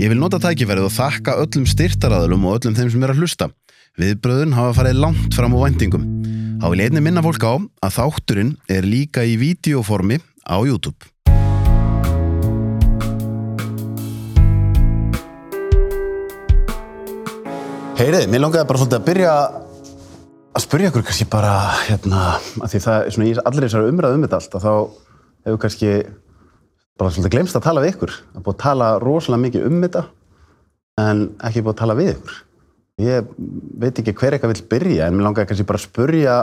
Ég vil nota tækifærið og þakka öllum styrtaraðalum og öllum þeim sem er að hlusta. Viðbröðun hafa farið langt fram á vendingum. Há vil einni minna fólk á að þátturinn er líka í videoformi á YouTube. Heyriði, mér langaði bara svolítið að byrja að spyrja ykkur kannski bara hérna, að því það er svona í allir þessari umræðu um þetta allt að þá hefur kannski bara svolítið glemst að tala við ykkur. Það er búið að tala rosalega mikið um þetta en ekki búið að tala við ykkur. Ég veit ekki hver eitthvað vil byrja en mér langaði kannski bara að spyrja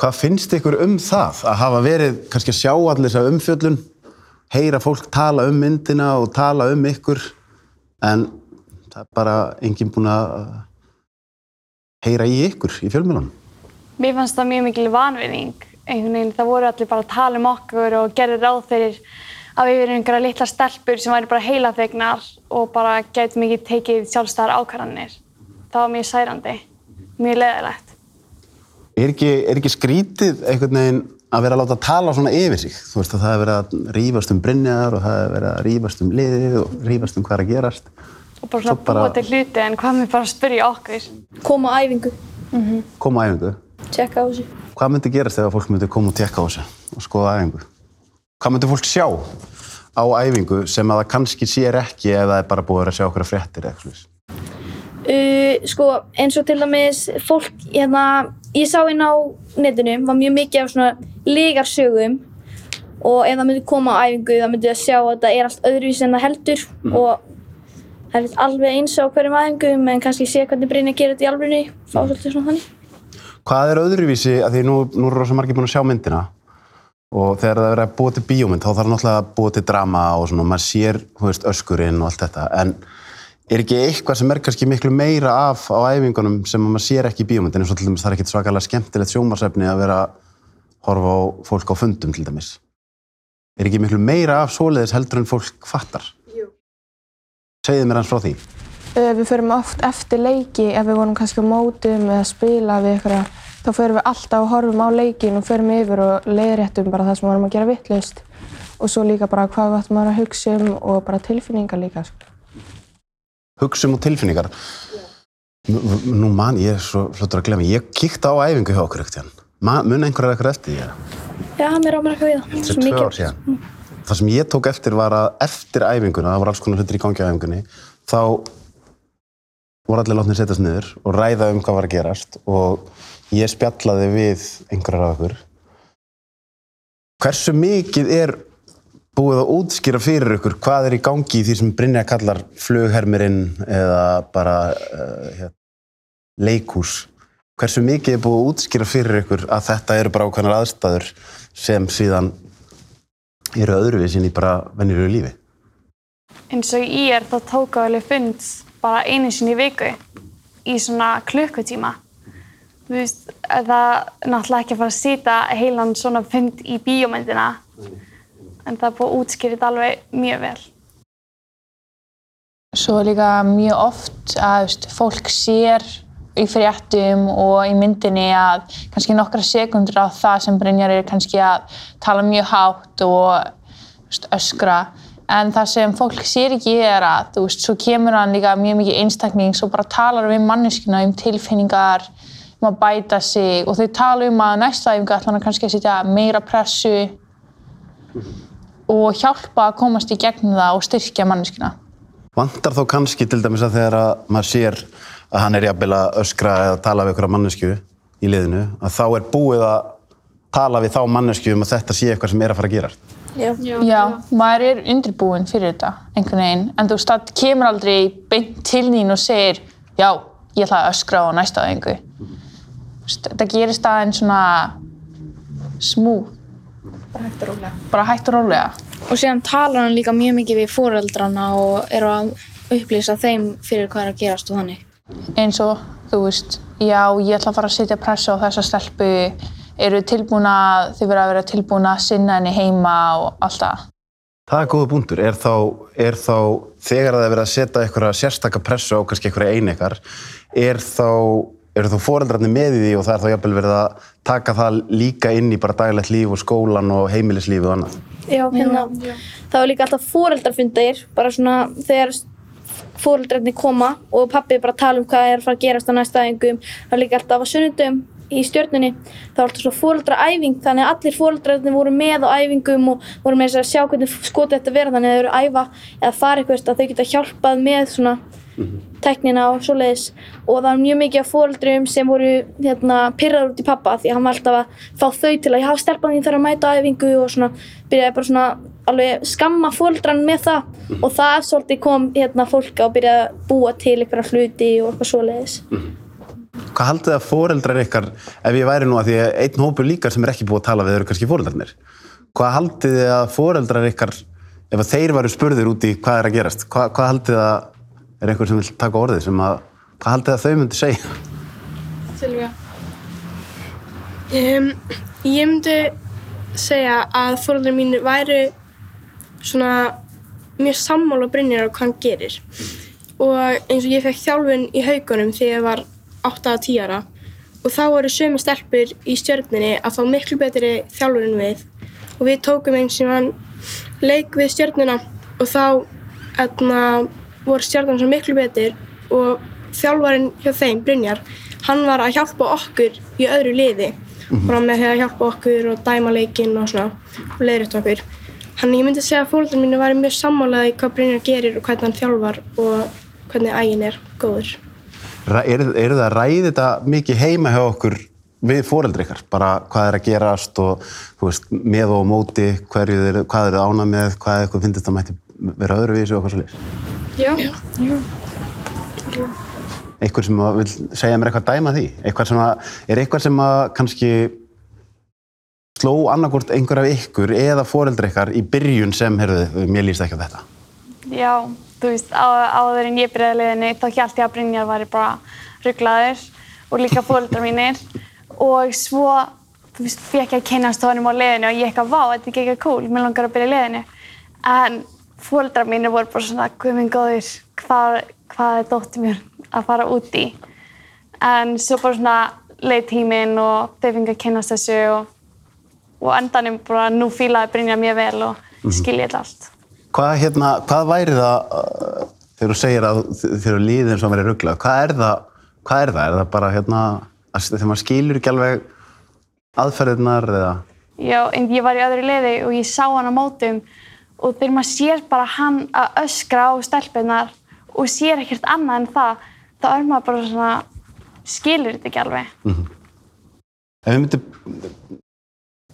hvað finnst ykkur um það að hafa verið kannski að sjá allir þess að umfjöllun, heyra fólk tala um myndina og tala um ykkur en það er bara enginn búin að heyra í ykkur í fjölmjölunum. Mér fannst það mjög mikil vanvinning. Það voru allir bara að tala um okkur og gerði ráð fyrir að við erum einhverja litla stelpur sem væri bara heilaþegnar og bara getum ekki tekið sjálfstæðar ákvarðanir. Það var mjög særandi, mjög leðilegt. Er ekki, er ekki skrítið einhvern veginn að vera að láta að tala svona yfir sig? Þú veist að það er verið að rýfast um brinjar og það er verið að rýfast um liðið og rýfast um hvað er að gerast. Og bara svona bara... búa til hluti en hvað með bara að spyrja okkur. Koma á æfingu. Mm -hmm. Koma á æfingu? Tjekka á þessu. Hvað myndi gerast ef fólk myndi koma og tjekka á þessu og skoða æfingu? Hvað myndi fólk sjá á æfingu sem að það kannski sér ekki ef það er bara búið að sjá okkur að fréttir eða eitthvað? Uh, sko eins og til dæmis fólk, hérna, ég sá inn á netinu, var mjög mikið af svona legarsögum og ef það myndi koma á æfingu þá myndi það sjá að það er allt öðruvísi en það heldur mm. og það er alveg eins á hverjum æfingum en kannski sé hvernig Brynja gerir þetta í alvegni, fá svolítið svona þannig. Hvað er öðruvísi, að því nú, nú er rosa margir búin að sjá myndina og þegar það verður að búa til bíómynd þá þarf náttúrulega að búa til drama og svona, maður sér, þú veist, öskurinn og allt þetta en er ekki eitthvað sem er kannski miklu meira af á æfingunum sem maður sér ekki í bíómyndin eins og til dæmis það er ekkert svakalega skemmtilegt sjómarsefni að vera að horfa á fólk á fundum til dæmis. Er ekki miklu meira af svoleiðis heldur en fólk fattar? Jú. Segðið mér hans frá því. Uh, við förum oft eftir leiki ef við vorum kannski á mótum eða spila við eitthvað þá förum við alltaf og horfum á leikin og förum yfir og leiðréttum bara það sem við vorum að gera vittlust og svo líka bara hvað við ættum að hugsa um og bara tilfinningar líka. Hugsa um og tilfinningar? Yeah. Nú mann, ég er svo flottur að glemja, ég kíkti á æfingu hjá okkur ekkert hérna. Mun einhverjar eitthvað eftir því? Já, mér ámur eitthvað við það. Þetta er tvö ár síðan. Mm. Það sem ég tók eftir var að eftir æfinguna, það voru alls konar hlutir í gangi á æfingunni, þá voru allir látnið setjast niður og ræða um hvað var að gerast og ég spjallaði við einhverjar af okkur. Hversu mikið er búið að útskýra fyrir ykkur hvað er í gangi í því sem Brynja kallar flughermirinn eða bara uh, hér, leikús Hversu mikið er búið að útskýra fyrir ykkur að þetta eru bara ákveðnar aðstæður sem síðan eru öðruvísin í bara venjulegu lífi? eins og í er þá tók á alveg fund bara einu sinni í viku í svona klukkutíma. Þú veist, það er náttúrulega ekki að fara að sýta heilan svona fund í bíómyndina. En það er búið að útskýra þetta alveg mjög vel. Svo líka mjög oft að veist, fólk sér í fréttum og í myndinni að kannski nokkra sekundur á það sem Brynjar er kannski að tala mjög hátt og veist, öskra. En það sem fólk sér ekki er að þú veist, svo kemur hann líka mjög mikið einstakning svo bara talar við manneskina um tilfinningar, um að bæta sig og þau tala um að næsta æfingu ætla hann kannski að setja meira pressu og hjálpa að komast í gegnum það og styrkja manneskina. Vantar þó kannski til dæmis að þegar að maður sér að hann er jafnvel að öskra eða tala við einhverja mannesku í liðinu, að þá er búið að tala við þá mannesku um að þetta sé eitthvað sem er að fara að gera. Já. Já, maður er undirbúinn fyrir þetta einhvern veginn, en þú veist, það kemur aldrei beint til þín og segir já, ég ætla að öskra á næsta aðeingu. Þetta gerist aðeins svona smúð. Bara hægt og rólega. Bara hægt og rólega. Og síðan talar hann líka mjög mikið við foreldrana og er að upplýsa þeim fyrir hvað er að gerast og þannig. Eins og, þú veist, já, ég ætla að fara að setja pressu á þessa stelpu, eru tilbúin að, þið verða að vera tilbúin að sinna henni heima og allt það. Það er góða búndur. Er þá, er þá þegar það er verið að setja einhverja sérstaka pressu á kannski einhverja einekar, er þá, eru þá foreldrarnir með í því og það er þá jafnvel verið að taka það líka inn í bara daglegt líf og skólan og heimilislífi og annað? Já, hérna, það var líka alltaf foreldrafundir, bara svona þegar foreldrarnir koma og pappi bara tala um hvað er að fara að gerast á næsta æfingum. Það var líka alltaf á sunnundum í stjörnunni. Það var alltaf svo foreldraæfing, þannig að allir foreldrarnir voru með á æfingum og voru með þess að sjá hvernig skotið þetta vera þannig að þau eru að æfa eða fara eitthvað að þau geta hjálpað með svona teknina og svoleiðis. Og það var mjög mikið af foreldrum sem voru hérna pyrraður út í pappa því hann var alltaf að fá þau til að hafa stelpan þín þarf að mæta á æfingu og svona byrjaði bara svona alveg skamma foreldran með það. Og það svolítið kom hérna fólk að byrja að búa til einhverja hluti og eitthvað svoleiðis. Hvað haldið að foreldrar ykkar, ef ég væri nú að því að einn hópur líka sem er ekki búið að tala við eru kannski foreldrarnir, hvað haldið þið að foreldrar ykkar, ef þeir varu spurðir út í hvað er að gerast, hvað, hvað haldið að, er einhver sem vil taka orðið sem að, hvað haldið að þau myndi segja? Silvía. Um, ég myndi segja að fóröldrar mínu væri svona mjög sammála Brynjar á hvað hann gerir. Og eins og ég fekk þjálfun í haugunum þegar ég var 8-10 ára og þá voru sömu stelpur í stjörnunni að fá miklu betri þjálfun en við og við tókum eins og hann leik við stjörnuna og þá etna, voru stjörnuna svo miklu betur og þjálfarinn hjá þeim, Brynjar, hann var að hjálpa okkur í öðru liði bara með því að hjálpa okkur og dæma leikinn og svona og leiðrætt okkur. Þannig ég myndi segja að fólkdrar mínu væri mjög sammálaði hvað Brynjar gerir og hvernig hann þjálfar og hvernig ægin er góður. Eru er það að ræði þetta mikið heima hjá okkur við foreldri ykkar? Bara hvað er að gerast og veist, með og móti, þeir, hvað eru ánað með, hvað finnst þetta mætti vera öðruvísi og eitthvað svolítið? Já. Eitthvað sem að vil segja mér eitthvað dæma því? Eitthvað sem að, er eitthvað sem að kannski sló annarkort einhver af ykkur eða foreldri ykkar í byrjun sem, heyrðu, mér líst ekki á þetta? Já, þú veist, á, áður en ég byrjaði liðinni þá hjálpti ég að Brynjar væri bara rugglaður og líka fóreldrar mínir og svo, þú veist, fekk ég að kynast honum á liðinu og ég eitthvað, vá, þetta er ekki cool, mér langar að byrja liðinu. En fóreldrar mínir voru bara svona, guð minn góður, hvað, hvað er dóttir mér að fara út í? En svo bara svona leið tíminn og þau fengið að kynast þessu og, og endanum bara nú fílaði Brynjar mjög vel og skilja þetta allt. Hvað, hérna, hvað væri það uh, þegar þú segir að eru líðin sem verið rugglað, hvað er það, hvað er það? Er það bara hérna, þegar maður skilur ekki alveg aðferðirnar eða? Já, en ég var í öðru liði og ég sá hann á mótum og þegar maður sér bara hann að öskra á stelpunar og sér ekkert annað en það, þá er maður bara svona, skilur þetta ekki alveg. Ef við myndum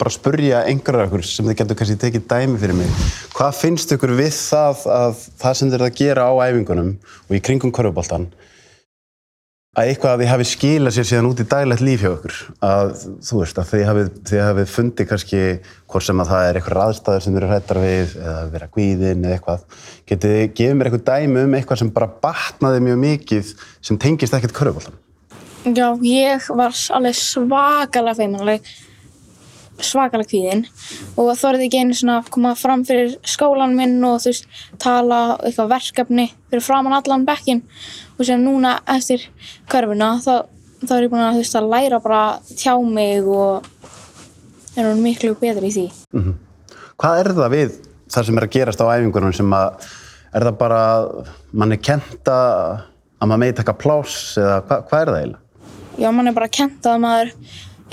bara spurja einhverjar okkur sem þið getur kannski tekið dæmi fyrir mig, hvað finnst ykkur við það að það sem þið eru að gera á æfingunum og í kringum korfuboltan að eitthvað að þið hafi skilað sér síðan út í daglegt líf hjá ykkur að þú veist að þið hafið, þið hafið fundið kannski hvort sem að það er eitthvað aðstæður sem eru hrættar við eða vera kvíðin eða eitthvað. Getið þið gefið mér eitthvað dæmi um eitthvað sem bara batnaði mjög mikið sem tengist ekkert körfubóltan Já, ég var alveg svakalega feimanleg, svakalega kvíðin og þorði ekki einu svona að koma fram fyrir skólan minn og þú veist, tala eitthvað verkefni fyrir framann allan bekkin og sem núna eftir körfuna þá, þá er ég búin að, þú veist, að læra bara tjá mig og er hún miklu betri í því. Hvað er það við það sem er að gerast á æfingunum sem að er það bara að mann er kent að að maður megi taka pláss eða hva, hvað er það eiginlega? Já, mann er bara kent að maður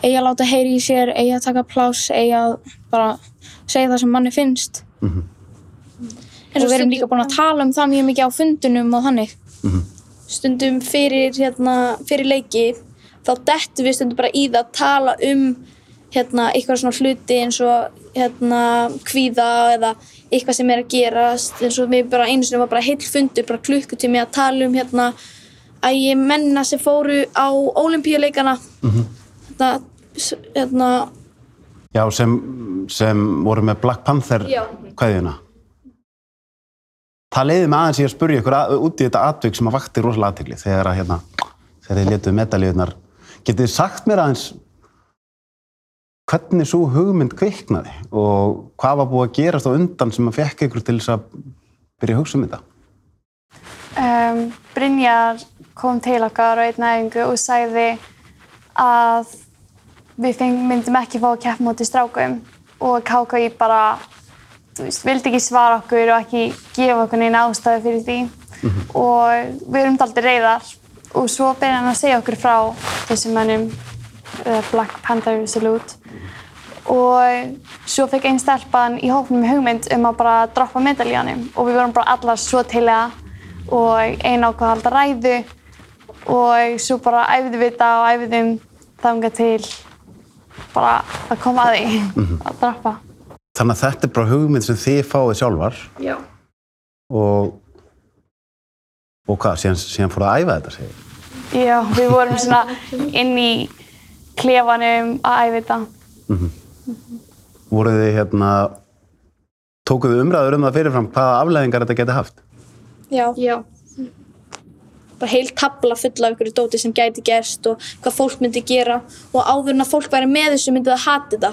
eigi að láta heyri í sér, eigi að taka pláss, eigi að bara segja það sem manni finnst. En svo við erum líka búin að tala um það mjög mikið á fundunum og þannig. stundum fyrir, hérna, fyrir leiki þá dettum við stundum bara í það að tala um hérna, eitthvað svona hluti eins og hérna, kvíða eða eitthvað sem er að gerast. Eins og við bara einu sinni var bara heill fundur bara klukkutími að tala um hérna, að ég menna sem fóru á olimpíuleikana hérna, s- hérna, Já, sem, sem voru með Black Panther Já. kveðjuna. Það leiði mig aðeins í að spurja ykkur að, út í þetta atvik sem að vakti rosalega aðtegli þegar að hérna, þegar þið letuðu medalíunar. Getið þið sagt mér aðeins hvernig svo hugmynd kviknaði og hvað var búið að gerast á undan sem að fekk ykkur til þess að byrja að hugsa um þetta? Um, Brynjar kom til okkar á einn æfingu og sagði að við myndum ekki fá að keppa móti strákum og KKI bara, veist, vildi ekki svara okkur og ekki gefa okkur neina ástæðu fyrir því. Og við erum daldið reyðar og svo byrjaði hann að segja okkur frá þessum mönnum, uh, Black Panther Salute. Og svo fekk einn stelpan í hóknum hugmynd um að bara droppa medaljónum og við vorum bara allar svo til það. Og einn ákvað að halda ræðu. Og svo bara æfðum við þetta og æfðum þangað til bara að koma að því að droppa. Þannig að þetta er bara hugmynd sem þið fáið sjálfar já. og, og hvað, síðan, síðan fór að æfa þetta, segir þið? Já, við vorum svona inn í klefanum að æfa þetta. voruð þið hérna tókuðu umræður um það fyrirfram hvaða afleðingar þetta geti haft Já. Já. Bara heil tabla full af ykkur dóti sem gæti gerst og hvað fólk myndi gera og áður en að fólk væri með þessu myndi það hata þetta.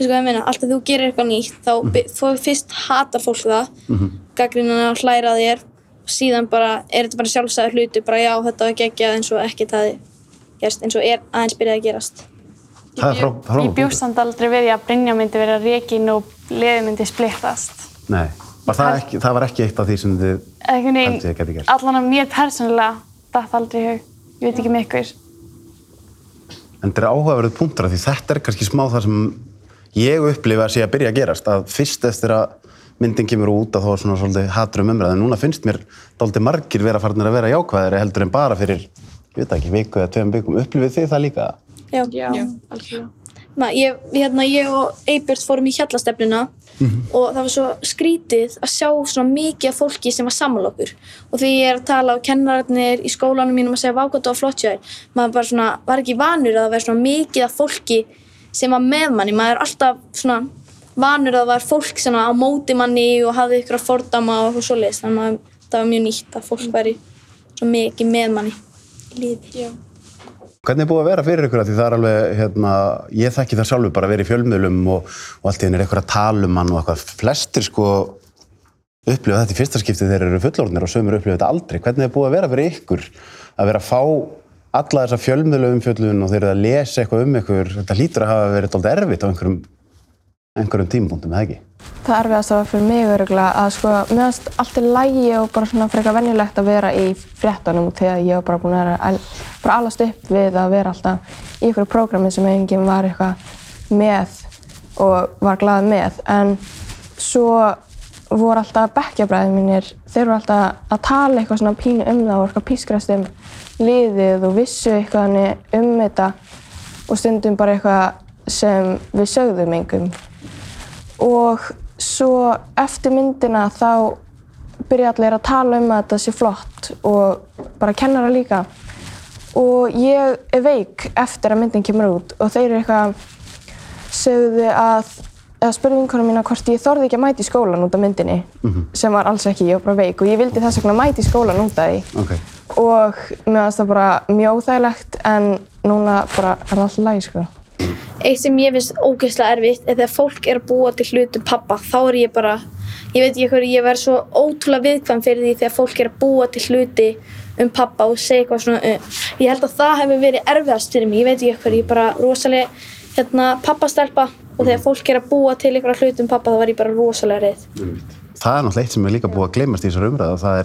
Veistu hvað ég meina? Alltaf þú gerir eitthvað nýtt þá mm. þú fyrst hatar fólk það, mm -hmm. gaggrinnan að hlæra að þér og síðan bara er þetta bara sjálfsæður hluti, bara já þetta var geggjað eins og ekkert hafi gerst eins og er aðeins byrjað að gerast. það er frá, frá Ég bjóst samt aldrei við að Brynja myndi vera rekin og liðið myndi splittast. Nei, var það, ekki, það var ekki eitt af því sem þið Haldið þið veginn, gerst. allan að mér persónulega datt aldrei í hug. Ég veit ekki með ykkur. en þetta er áhugaverið punktur af því þetta er kannski smá það sem ég upplifa að sé að byrja að gerast að fyrst eftir að myndin kemur út að þá er svona svolítið hatrum umræð en núna finnst mér dálítið margir vera farnir að vera jákvæðari heldur en bara fyrir ég veit ekki, viku eða tveim vikum upplifið þið það líka? Já. Já. Na, ég, hérna, ég og Eibjörn fórum í hjallastefnuna og það var svo skrítið að sjá svona mikið af fólki sem var sammála okkur. Og því ég er að tala á kennararnir í skólanum mínum að segja vákvæmt og flott þér. Maður bara svona, var ekki vanur að það væri svona mikið af fólki sem var með manni. Maður er alltaf svona vanur að það var fólk svona á móti manni og hafði ykkur að fordama og eitthvað svoleiðis. Þannig að það var mjög nýtt að fólk væri svo mikið með manni í liði. Hvernig er búið að vera fyrir ykkur að því það er alveg, hérna, ég þekki það sjálfur bara að vera í fjölmiðlum og, og allt í henni er eitthvað að tala um hann og eitthvað. Flestir sko upplifa þetta í fyrsta skipti þegar þeir eru fullorðnir og sömur upplifa þetta aldrei. Hvernig er búið að vera fyrir ykkur að vera að fá alla þessa fjölmiðlu umfjöllun og þeir eru að lesa eitthvað um ykkur. Þetta hlýtur að hafa verið doldið erfitt á einhverjum, einhverjum tímapunktum, eða ekki? Það erfiðast var fyrir mig öruglega að sko, mér finnst allt í lægi og bara svona frekar venjulegt að vera í fréttunum þegar ég var bara búin að vera bara alast upp við að vera alltaf í ykkur prógrami sem enginn var eitthvað með og var glað með. En svo voru alltaf bekkjabræðið mínir, þeir voru alltaf að tala eitthvað svona pínu um það og eitthvað pískrast um liðið og vissu eitthvað um þetta og stundum bara eitthvað sem við sögðum engum og svo eftir myndina þá byrja allir að tala um að þetta sé flott og bara kennara líka og ég er veik eftir að myndin kemur út og þeir eru eitthvað sögðu að eða spurði vinkonum mína hvort ég þorði ekki að mæta í skólan út af myndinni sem var alls ekki, ég var bara veik og ég vildi þess vegna mæta í skólan út af því Ok. og mér fannst það bara mjög óþægilegt en núna bara er það alltaf lægi sko. Eitt sem ég finnst ógeðslega erfitt er þegar fólk er að búa til hlutum pappa, þá er ég bara, ég veit ekki hverju, ég verð svo ótrúlega viðkvæm fyrir því þegar fólk er að búa til hluti um pappa og segja eitthvað svona um. Ég held að það hefur verið erfiðast fyrir mig, ég veit ekki hverju, ég er bara rosalega hérna, pappastelpa og þegar fólk er að búa til eitthvað hluti um pappa þá var ég bara rosalega reið. Það er náttúrulega eitt sem er líka búið að gleymast í þessar umræða.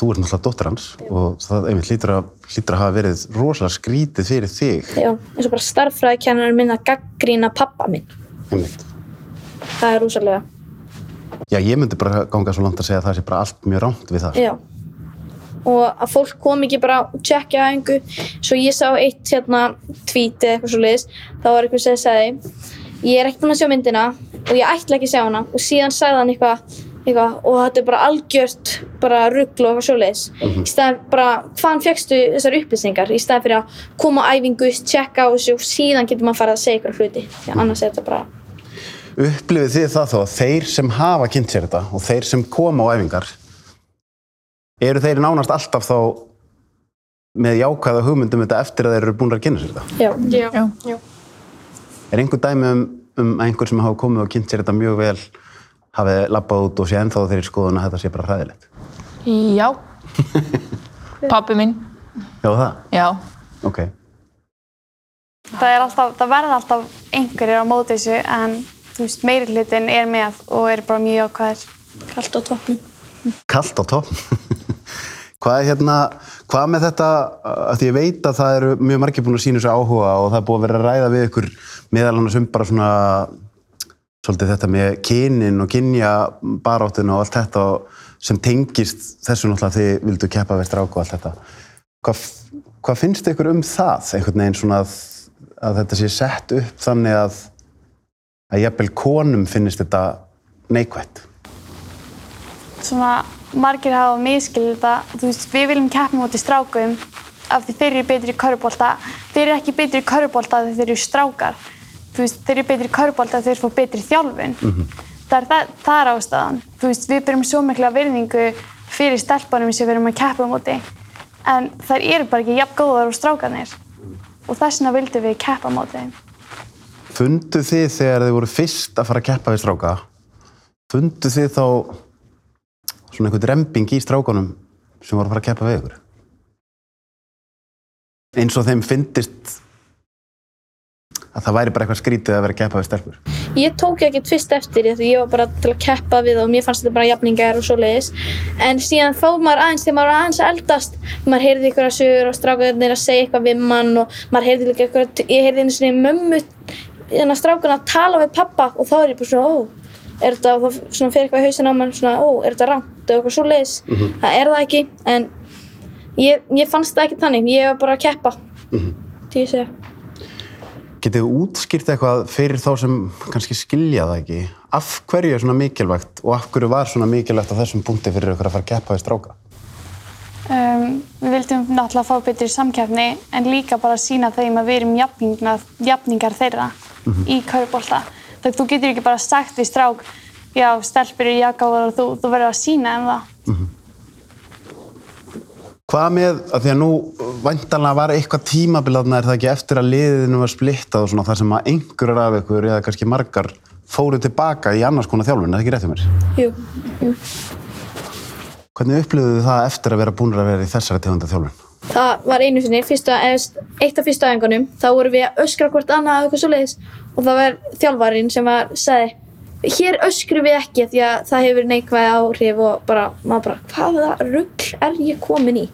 Þú ert náttúrulega dóttir hans og það einmitt hlýtur að, að hafa verið rosalega skrítið fyrir þig. Já, eins og bara starffræðikennar minn að gaggrína pappa minn. Einmitt. Það er rosalega, Já, ég myndi bara ganga svo langt að segja að það sé bara allt mjög rámt við það. já. Og að fólk kom ekki bara og tjekkja að einhver. Svo ég sá eitt hérna eða eitthvað svo leiðis. Það var eitthvað sem sagði, ég er ekki búinn að sjá myndina og ég ætla ekki að sjá hana. Og síðan sagði hann eitthvað, eitthvað og þetta er bara algjört bara ruggl og eitthvað svo leiðis. Í staðan bara, hvaðan fegstu þessar upplýsingar? Í staðan fyrir að koma á æfingu, tjekka á þessu og síðan getur maður farið að segja eitthvað hluti. Því að annars er þetta bara, Upplifið þið það þá að þeir sem hafa kynnt sér þetta og þeir sem koma á æfingar, eru þeir nánast alltaf þá með jákvæða hugmyndum þetta eftir að þeir eru búin að kynna sér þetta? já. Já. Já. Er einhver dæmi um, um einhver sem hafa komið og kynnt sér þetta mjög vel, hafið labbað út og sé ennþá þeirri skoðun að þetta sé bara hræðilegt? Já. Pappi minn. Já, það? Já. Ok. Það, er alltaf, það verða alltaf einhverjir á móti þessu en þú veist, meiri hlutin er með og er bara mjög ákvæðir. Kallt á toppnum. Kallt á topp. hvað er hérna, hvað með þetta, að því ég veit að það eru mjög margir búin að sína þessu áhuga og það er búið að vera að ræða við ykkur meðal annars um bara svona, svolítið þetta með kynin og kynja baráttuna og allt þetta sem tengist þessu náttúrulega þið vildu keppa við strák og allt þetta. Hvað, hvað finnst ykkur um það, einhvern veginn svona að, að þetta sé sett upp þannig að, að jafnvel konum finnist þetta neikvætt? Svona margir hafa miskilið þetta, þú veist, við viljum keppa móti strákum af því þeir eru betri í körubólta. Þeir eru ekki betri í körubólta af því þeir eru strákar. Þú veist, þeir eru betri í því þeir fá betri þjálfun. Það er, það, það er ástæðan. Þú veist, við byrjum svo mikla virðingu fyrir stelpunum sem við erum að keppa móti. En þær eru bara ekki jafn góðar og strákarnir. Og þess vegna vildum við keppa móti. Fundu þið þegar þið voru fyrst að fara að keppa við stráka, fundu þið þá svona einhvern remping í strákunum sem voru að fara að keppa við ykkur? Eins og þeim fyndist að það væri bara eitthvað skrítið að vera að keppa við stelpur. Ég tók ekkert fyrst eftir því að ég var bara til að keppa við og mér fannst þetta bara jafningar og svoleiðis. En síðan þó maður aðeins, þegar maður aðeins að eldast, maður heyrði ykkur að sögur og strákarnir að segja eitthvað við mann og maður heyrði líka ykkur að, ég heyrði einu sinni mömmu, þannig að strákarna að tala við pappa og þá er ég bara svona, ó, er þetta, og þá svona fer eitthvað í hausin á mann svona, ó, er þetta rangt og eitthvað svoleiðis. Það er Getið þið útskýrt eitthvað fyrir þá sem kannski skilja það ekki? Af hverju er svona mikilvægt og af hverju var svona mikilvægt á þessum punkti fyrir ykkur að fara að keppa við stráka? Um, við vildum náttúrulega fá betri samkeppni en líka bara sína þeim að við erum jafningar, jafningar þeirra í kaupbolta. Þegar þú getur ekki bara sagt við strák, já, stelpur eru jakáðar og þú, þú verður að sína þeim það. Hvað með, að því að nú væntanlega var eitthvað tímabilaðna er það ekki eftir að liðinu var splittað og svona þar sem að einhverjar af ykkur eða kannski margar fóru tilbaka í annars konar þjálfun, er það ekki rétt hjá mér? Jú, jú. Hvernig upplifðu þið það eftir að vera búin að vera í þessari tegunda þjálfun? Það var einu sinni, fyrsta, eitt af fyrsta æfingunum, þá vorum við að öskra hvort annað eða eitthvað svo leiðis og það var þjálfarinn sem var, sagði, hér öskrum við ekki því að það hefur neikvæð áhrif og bara, maður bara, hvaða rugg er ég komin í?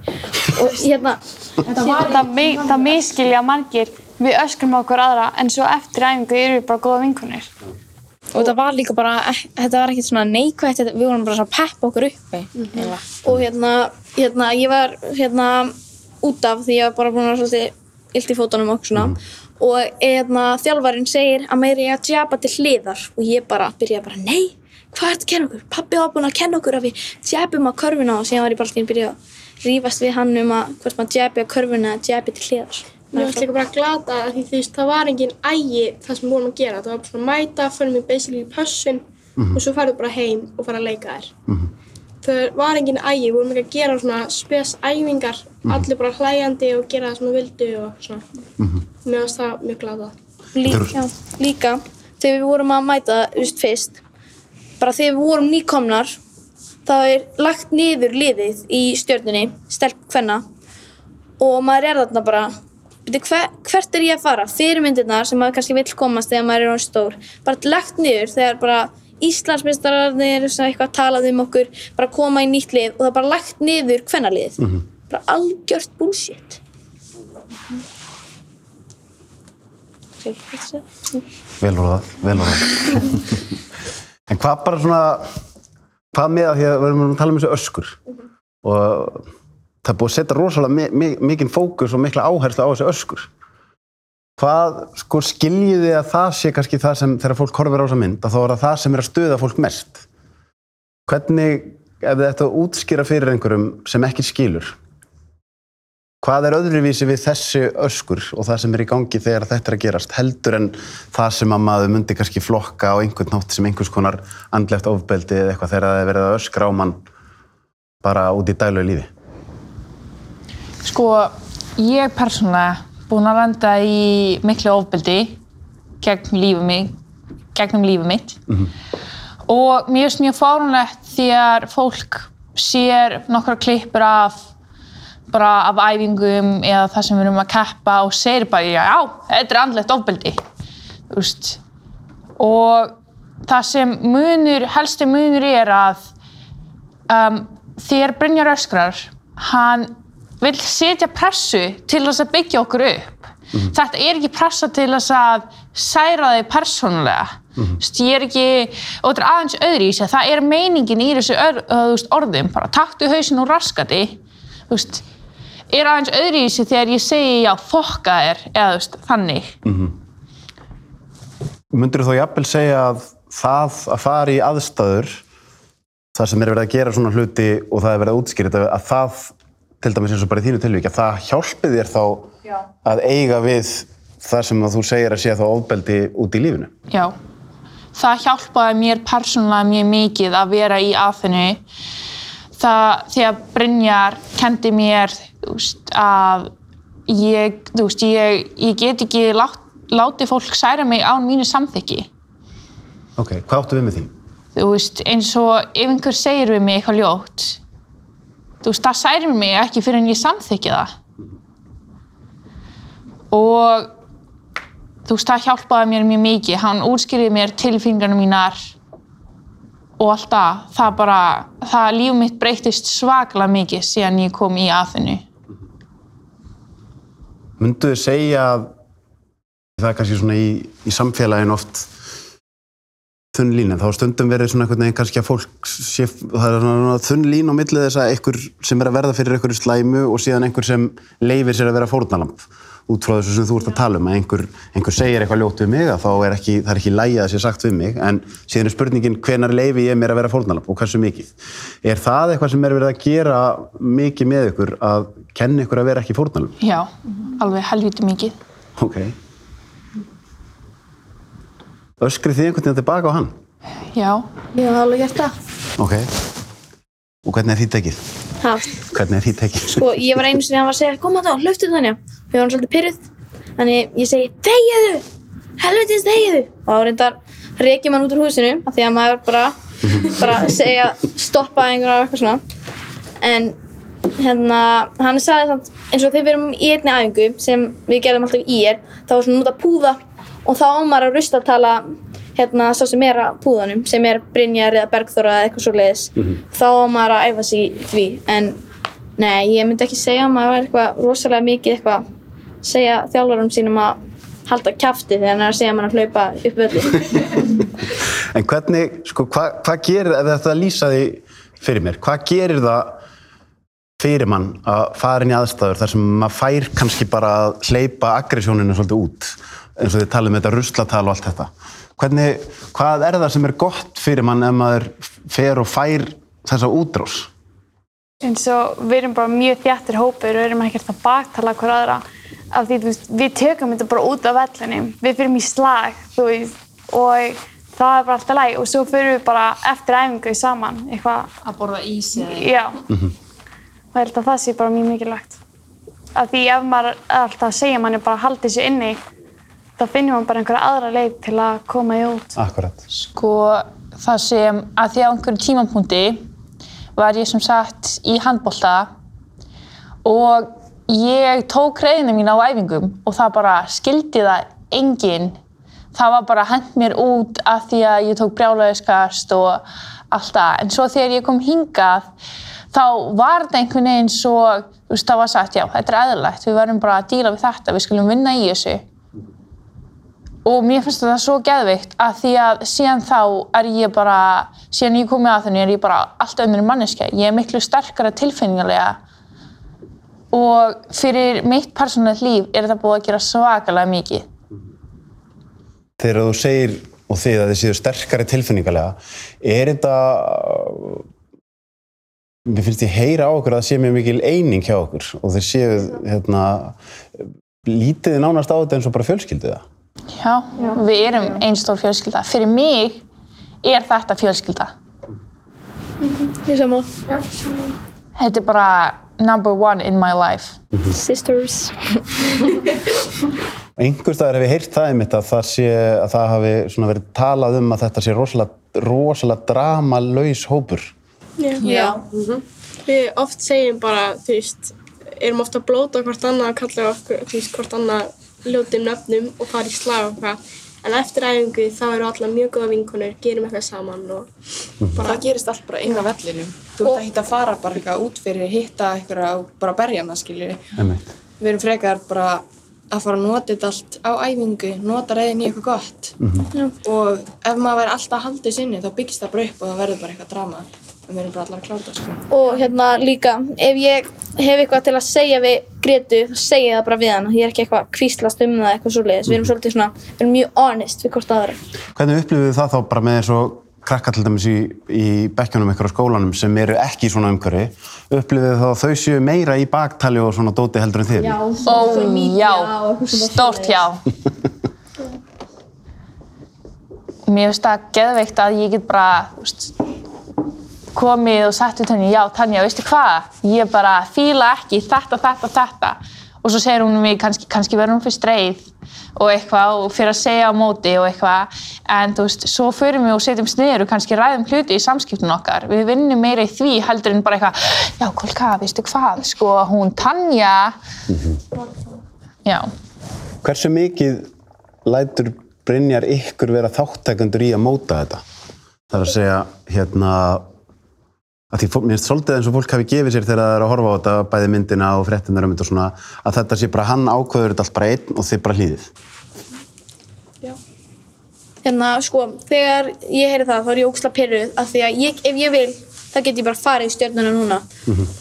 Og hérna, Það, mi, það miskilja margir, við öskrum okkur aðra en svo eftir æfingu erum við bara góða vinkunir. Og þetta var líka bara, ek- þetta var ekkert svona neikvægt, við vorum bara svona að peppa okkur uppi. eiginlega. og hérna, hérna, ég var hérna út af því ég var bara búin að vera svolítið illt í fótunum og svona og hérna þjálfarinn segir að meiri ég að jabba til hliðar og ég bara byrjaði bara, nei, hvað er þetta að kenna okkur? Pappi var búin að kenna okkur að við jabbum á körfuna og síðan var ég bara skinn byrjað að rífast við hann um að hvort maður jabbi á körfuna eða jabbi til hliðar. Mér varst líka bara glata að því þú veist, það var engin ægi það sem við vorum að gera. Það var bara svona mæta, förum við basically í pössun og svo færðu bara heim og fara að leika þér. Það var engin ægi, við vorum ekki að gera svona spes æfingar, allir bara hlæjandi og gera það sem við vildu og svona. Mér varst það mjög glata. Líka, líka þegar við vorum að mæta veist, fyrst bara þegar við vorum nýkomnar þá er lagt niður liðið í stjörnunni, stelp hvenna og maður er þarna bara hver, hvert er ég að fara? Fyrirmyndirnar sem maður kannski vill komast þegar maður er on stór, bara lagt niður þegar bara Íslandsmeistararnir sem eitthvað talað um okkur, bara koma í nýtt lið og það er bara lagt niður hvernaliðið bara algjört bullshit Vel orðað, vel orðað. en hvað bara svona, hvað með að því að við erum að tala um þessu öskur og það er búið að setja rosalega mi mi mikinn fókus og mikla áherslu á þessu öskur. Hvað, sko, skiljið þið að það sé kannski það sem, þegar fólk horfir á þessa mynd, að þá er það það sem er að stuða fólk mest? Hvernig, ef þið ættu að útskýra fyrir einhverjum sem ekki skilur, Hvað er öðruvísi við þessi öskur og það sem er í gangi þegar þetta er að gerast heldur en það sem að maður myndi kannski flokka á einhvern nátt sem einhvers konar andlegt ofbeldi eða eitthvað þegar það er verið að öskra á mann bara út í daglegu lífi? Sko, ég persónulega búin að landa í miklu ofbeldi gegn lífið mig, gegnum lífið mitt og mér finnst mjög fárunlegt þegar fólk sér nokkra klippur af bara af æfingum eða það sem við erum að keppa og segir bara já, já, þetta er andlegt ofbeldi þú veist. Og það sem munur, helsti munur er að um, þegar Brynjar öskrar hann vill setja pressu til þess að byggja okkur upp. Þetta er ekki pressa til þess að særa þig persónulega. Mm ég er ekki, og þetta er aðeins öðri í sig það er meiningin í þessu orðum, bara taktu hausin úr raskati þú veist er aðeins öðri í sig þegar ég segi já, fokka þér, eða þú veist, þannig Mundur þú þá jafnvel segja að það að fara í aðstæður það sem er verið að gera svona hluti og það er verið að útskýra þetta að það, til dæmis eins og bara í þínu tilvík að það hjálpi þér þá Já. að eiga við það sem að þú segir að sé þá ofbeldi út í lífinu? Já, það hjálpaði mér persónulega mjög mikið að vera í aðfinnu. Það, þegar Brynjar kendi mér veist, að ég, veist, ég, ég get ekki lát, látið fólk særa mig án mínu samþykki. Ok, hvað áttu við með því? Þú veist, eins og ef einhver segir við mig eitthvað ljótt, þú veist, það særir mig ekki fyrir en ég samþykki það. Og þú veist, það hjálpaði mér mjög mikið. Hann útskýrði mér tilfinningarna mínar og allt það. Það bara, það líf mitt breytist svaklega mikið síðan ég kom í aðfinnu. Mundu þið segja að það er kannski svona í, í samfélagin oft þunn lín, en þá stundum verið svona einhvern veginn kannski að fólk sé, það er svona þunn lín á milli þess að einhver sem er að verða fyrir einhverju slæmu og síðan einhver sem leifir sér að vera fórnalamb út frá þessu sem þú ert að tala um að einhver, einhver segir eitthvað ljótt við mig þá er ekki, það er ekki lægi að sé sagt við mig en síðan er spurningin hvenar leifi ég mér að vera fórnalamb og hversu mikið. Er það eitthvað sem er verið að gera mikið með ykkur að kenna ykkur að vera ekki fórnalamb? Já, alveg helviti mikið. Ok. Öskrið þið einhvern veginn tilbaka á hann? Já, Ég hef alveg gert það. Ok. Og hvernig er því tekið? Ha, Hvernig er því tekið? sko, ég var einu sinni að hann var að segja, koma þá, hlöftu þannig. Við varum svolítið pyrruð. Þannig ég segi, þegiðu! Helvitins þegiðu! Og þá reyndar reykjum hann út úr húsinu, af því að maður bara, bara segja, stoppa einhverja og eitthvað svona. En hérna, hann sagði samt, eins og þegar við erum í einni æfingu sem við gerðum alltaf í er, þá var svona nota púða og þá á maður að rustatala hérna sá sem er að púðanum, sem er Brynjar eða Bergþóra eða eitthvað svo leiðis. Þá á maður að æfa sig í því, en nei, ég myndi ekki segja að maður var eitthvað rosalega mikið eitthvað segja þjálfarum sínum að halda kjafti þegar hann er að segja mann að hlaupa upp völlu. En hvernig, sko, hvað hva gerir, ef þetta að lýsa því fyrir mér, hvað gerir það fyrir mann að fara inn í aðstæður þar sem maður fær kannski bara að hleypa aggressjóninu svolítið út, eins og þið talið með þetta ruslatal og allt þetta. Hvernig, hvað er það sem er gott fyrir mann ef maður fer og fær þessa útrás? eins og við erum bara mjög þjættir hópur og erum ekkert að baktala hver aðra. Af því veist, við tökum þetta bara út af vellinum. Við fyrir í slag þú veist, og það er bara alltaf læg og svo fyrir við bara eftir æfingu saman eitthvað. Að borða ís eða já og ég held að það sé bara mjög mikilvægt af því ef maður er alltaf að segja manni bara haldi þessu inni þá finnur maður bara einhverja aðra leið til að koma í út Akkurat. Sko það sem að því á einhverjum tímapunkti var ég sem sagt í handbolta og ég tók reyðina mín á æfingum og það bara skildi það enginn. Það var bara hent mér út af því að ég tók brjálæðiskast og allt það. En svo þegar ég kom hingað þá var þetta einhvern veginn svo, þú veist, það var sagt, já, þetta er eðlilegt, við verðum bara að díla við þetta, við skulum vinna í þessu. Og mér finnst þetta svo geðveikt að því að síðan þá er ég bara, síðan ég komið að þenni er ég bara allt önnur manneskja. Ég er miklu sterkara tilfinningarlega og fyrir mitt persónulegt líf er þetta búið að gera svakalega mikið. Þegar þú segir og þið að þið séu sterkari tilfinningarlega, er þetta, mér finnst ég heyra á okkur að það sé mjög mikil eining hjá okkur og þeir séu, hérna, lítið nánast á þetta eins og bara fjölskyldið það. Já, við erum einn stór fjölskylda. Fyrir mig er þetta fjölskylda. Ég samá. Þetta er bara number one in my life. Sisters. Einhvers staðar hef ég heyrt það einmitt að það sé, að það hafi svona verið talað um að þetta sé rosalega, rosalega dramalaus hópur. Já. Við oft segjum bara, þú veist, erum ofta að blóta hvort annað, kalla okkur, þú veist, hvort annað ljótum nöfnum og fara í slag og hvað. En eftir æfingu þá eru allar mjög góða vinkonur, gerum eitthvað saman og Það gerist allt bara inn á vellinum. Þú ert ekki að fara bara eitthvað út fyrir, hitta eitthvað og bara berja hana, skiljið. Við erum frekar bara að fara að nota þetta allt á æfingu, nota reyðin í eitthvað gott. Og ef maður væri alltaf að halda sinni þá byggist það bara upp og það verður bara eitthvað drama. Við erum bara allar að klára það, sko. Og hérna líka, ef ég hef eitthvað til að segja við Gretu, þá segi ég það bara við hann. Ég er ekki eitthvað að kvíslast um það eitthvað svoleiðis. Við erum svolítið svona, við erum mjög honest við hvort aðra. Hvernig upplifið það þá bara með eins og krakka til dæmis í, í bekkjunum ykkur á skólanum sem eru ekki svona umhverfi, upplifið þá að þau séu meira í baktali og svona dóti heldur en þið? Ó, já, stórt já. Mér finnst það geðveikt að ég get bara, komið og sagt við Tanja, já Tanja, veistu hvað, ég bara fíla ekki þetta, þetta, þetta. Og svo segir hún mig, kannski, kannski verður hún fyrir streið og eitthvað og fyrir að segja á móti og eitthvað. En þú veist, svo förum við og setjum sniður og kannski ræðum hluti í samskiptun okkar. Við vinnum meira í því heldur en bara eitthvað, já, Kolka, veistu hvað, sko, hún Tanja, já. Hversu mikið lætur Brynjar ykkur vera þáttækandur í að móta þetta? Það er að segja, hérna, að því mér finnst svolítið eins og fólk hafi gefið sér þegar það er að horfa á þetta, bæði myndina og fréttinar um þetta svona, að þetta sé bara hann ákveður þetta allt bara einn og þið bara hlýðið. Hérna, sko, þegar ég heyri það, þá er ég ógslag pyrruð af því að ég, ef ég vil, þá get ég bara farið í stjörnuna núna.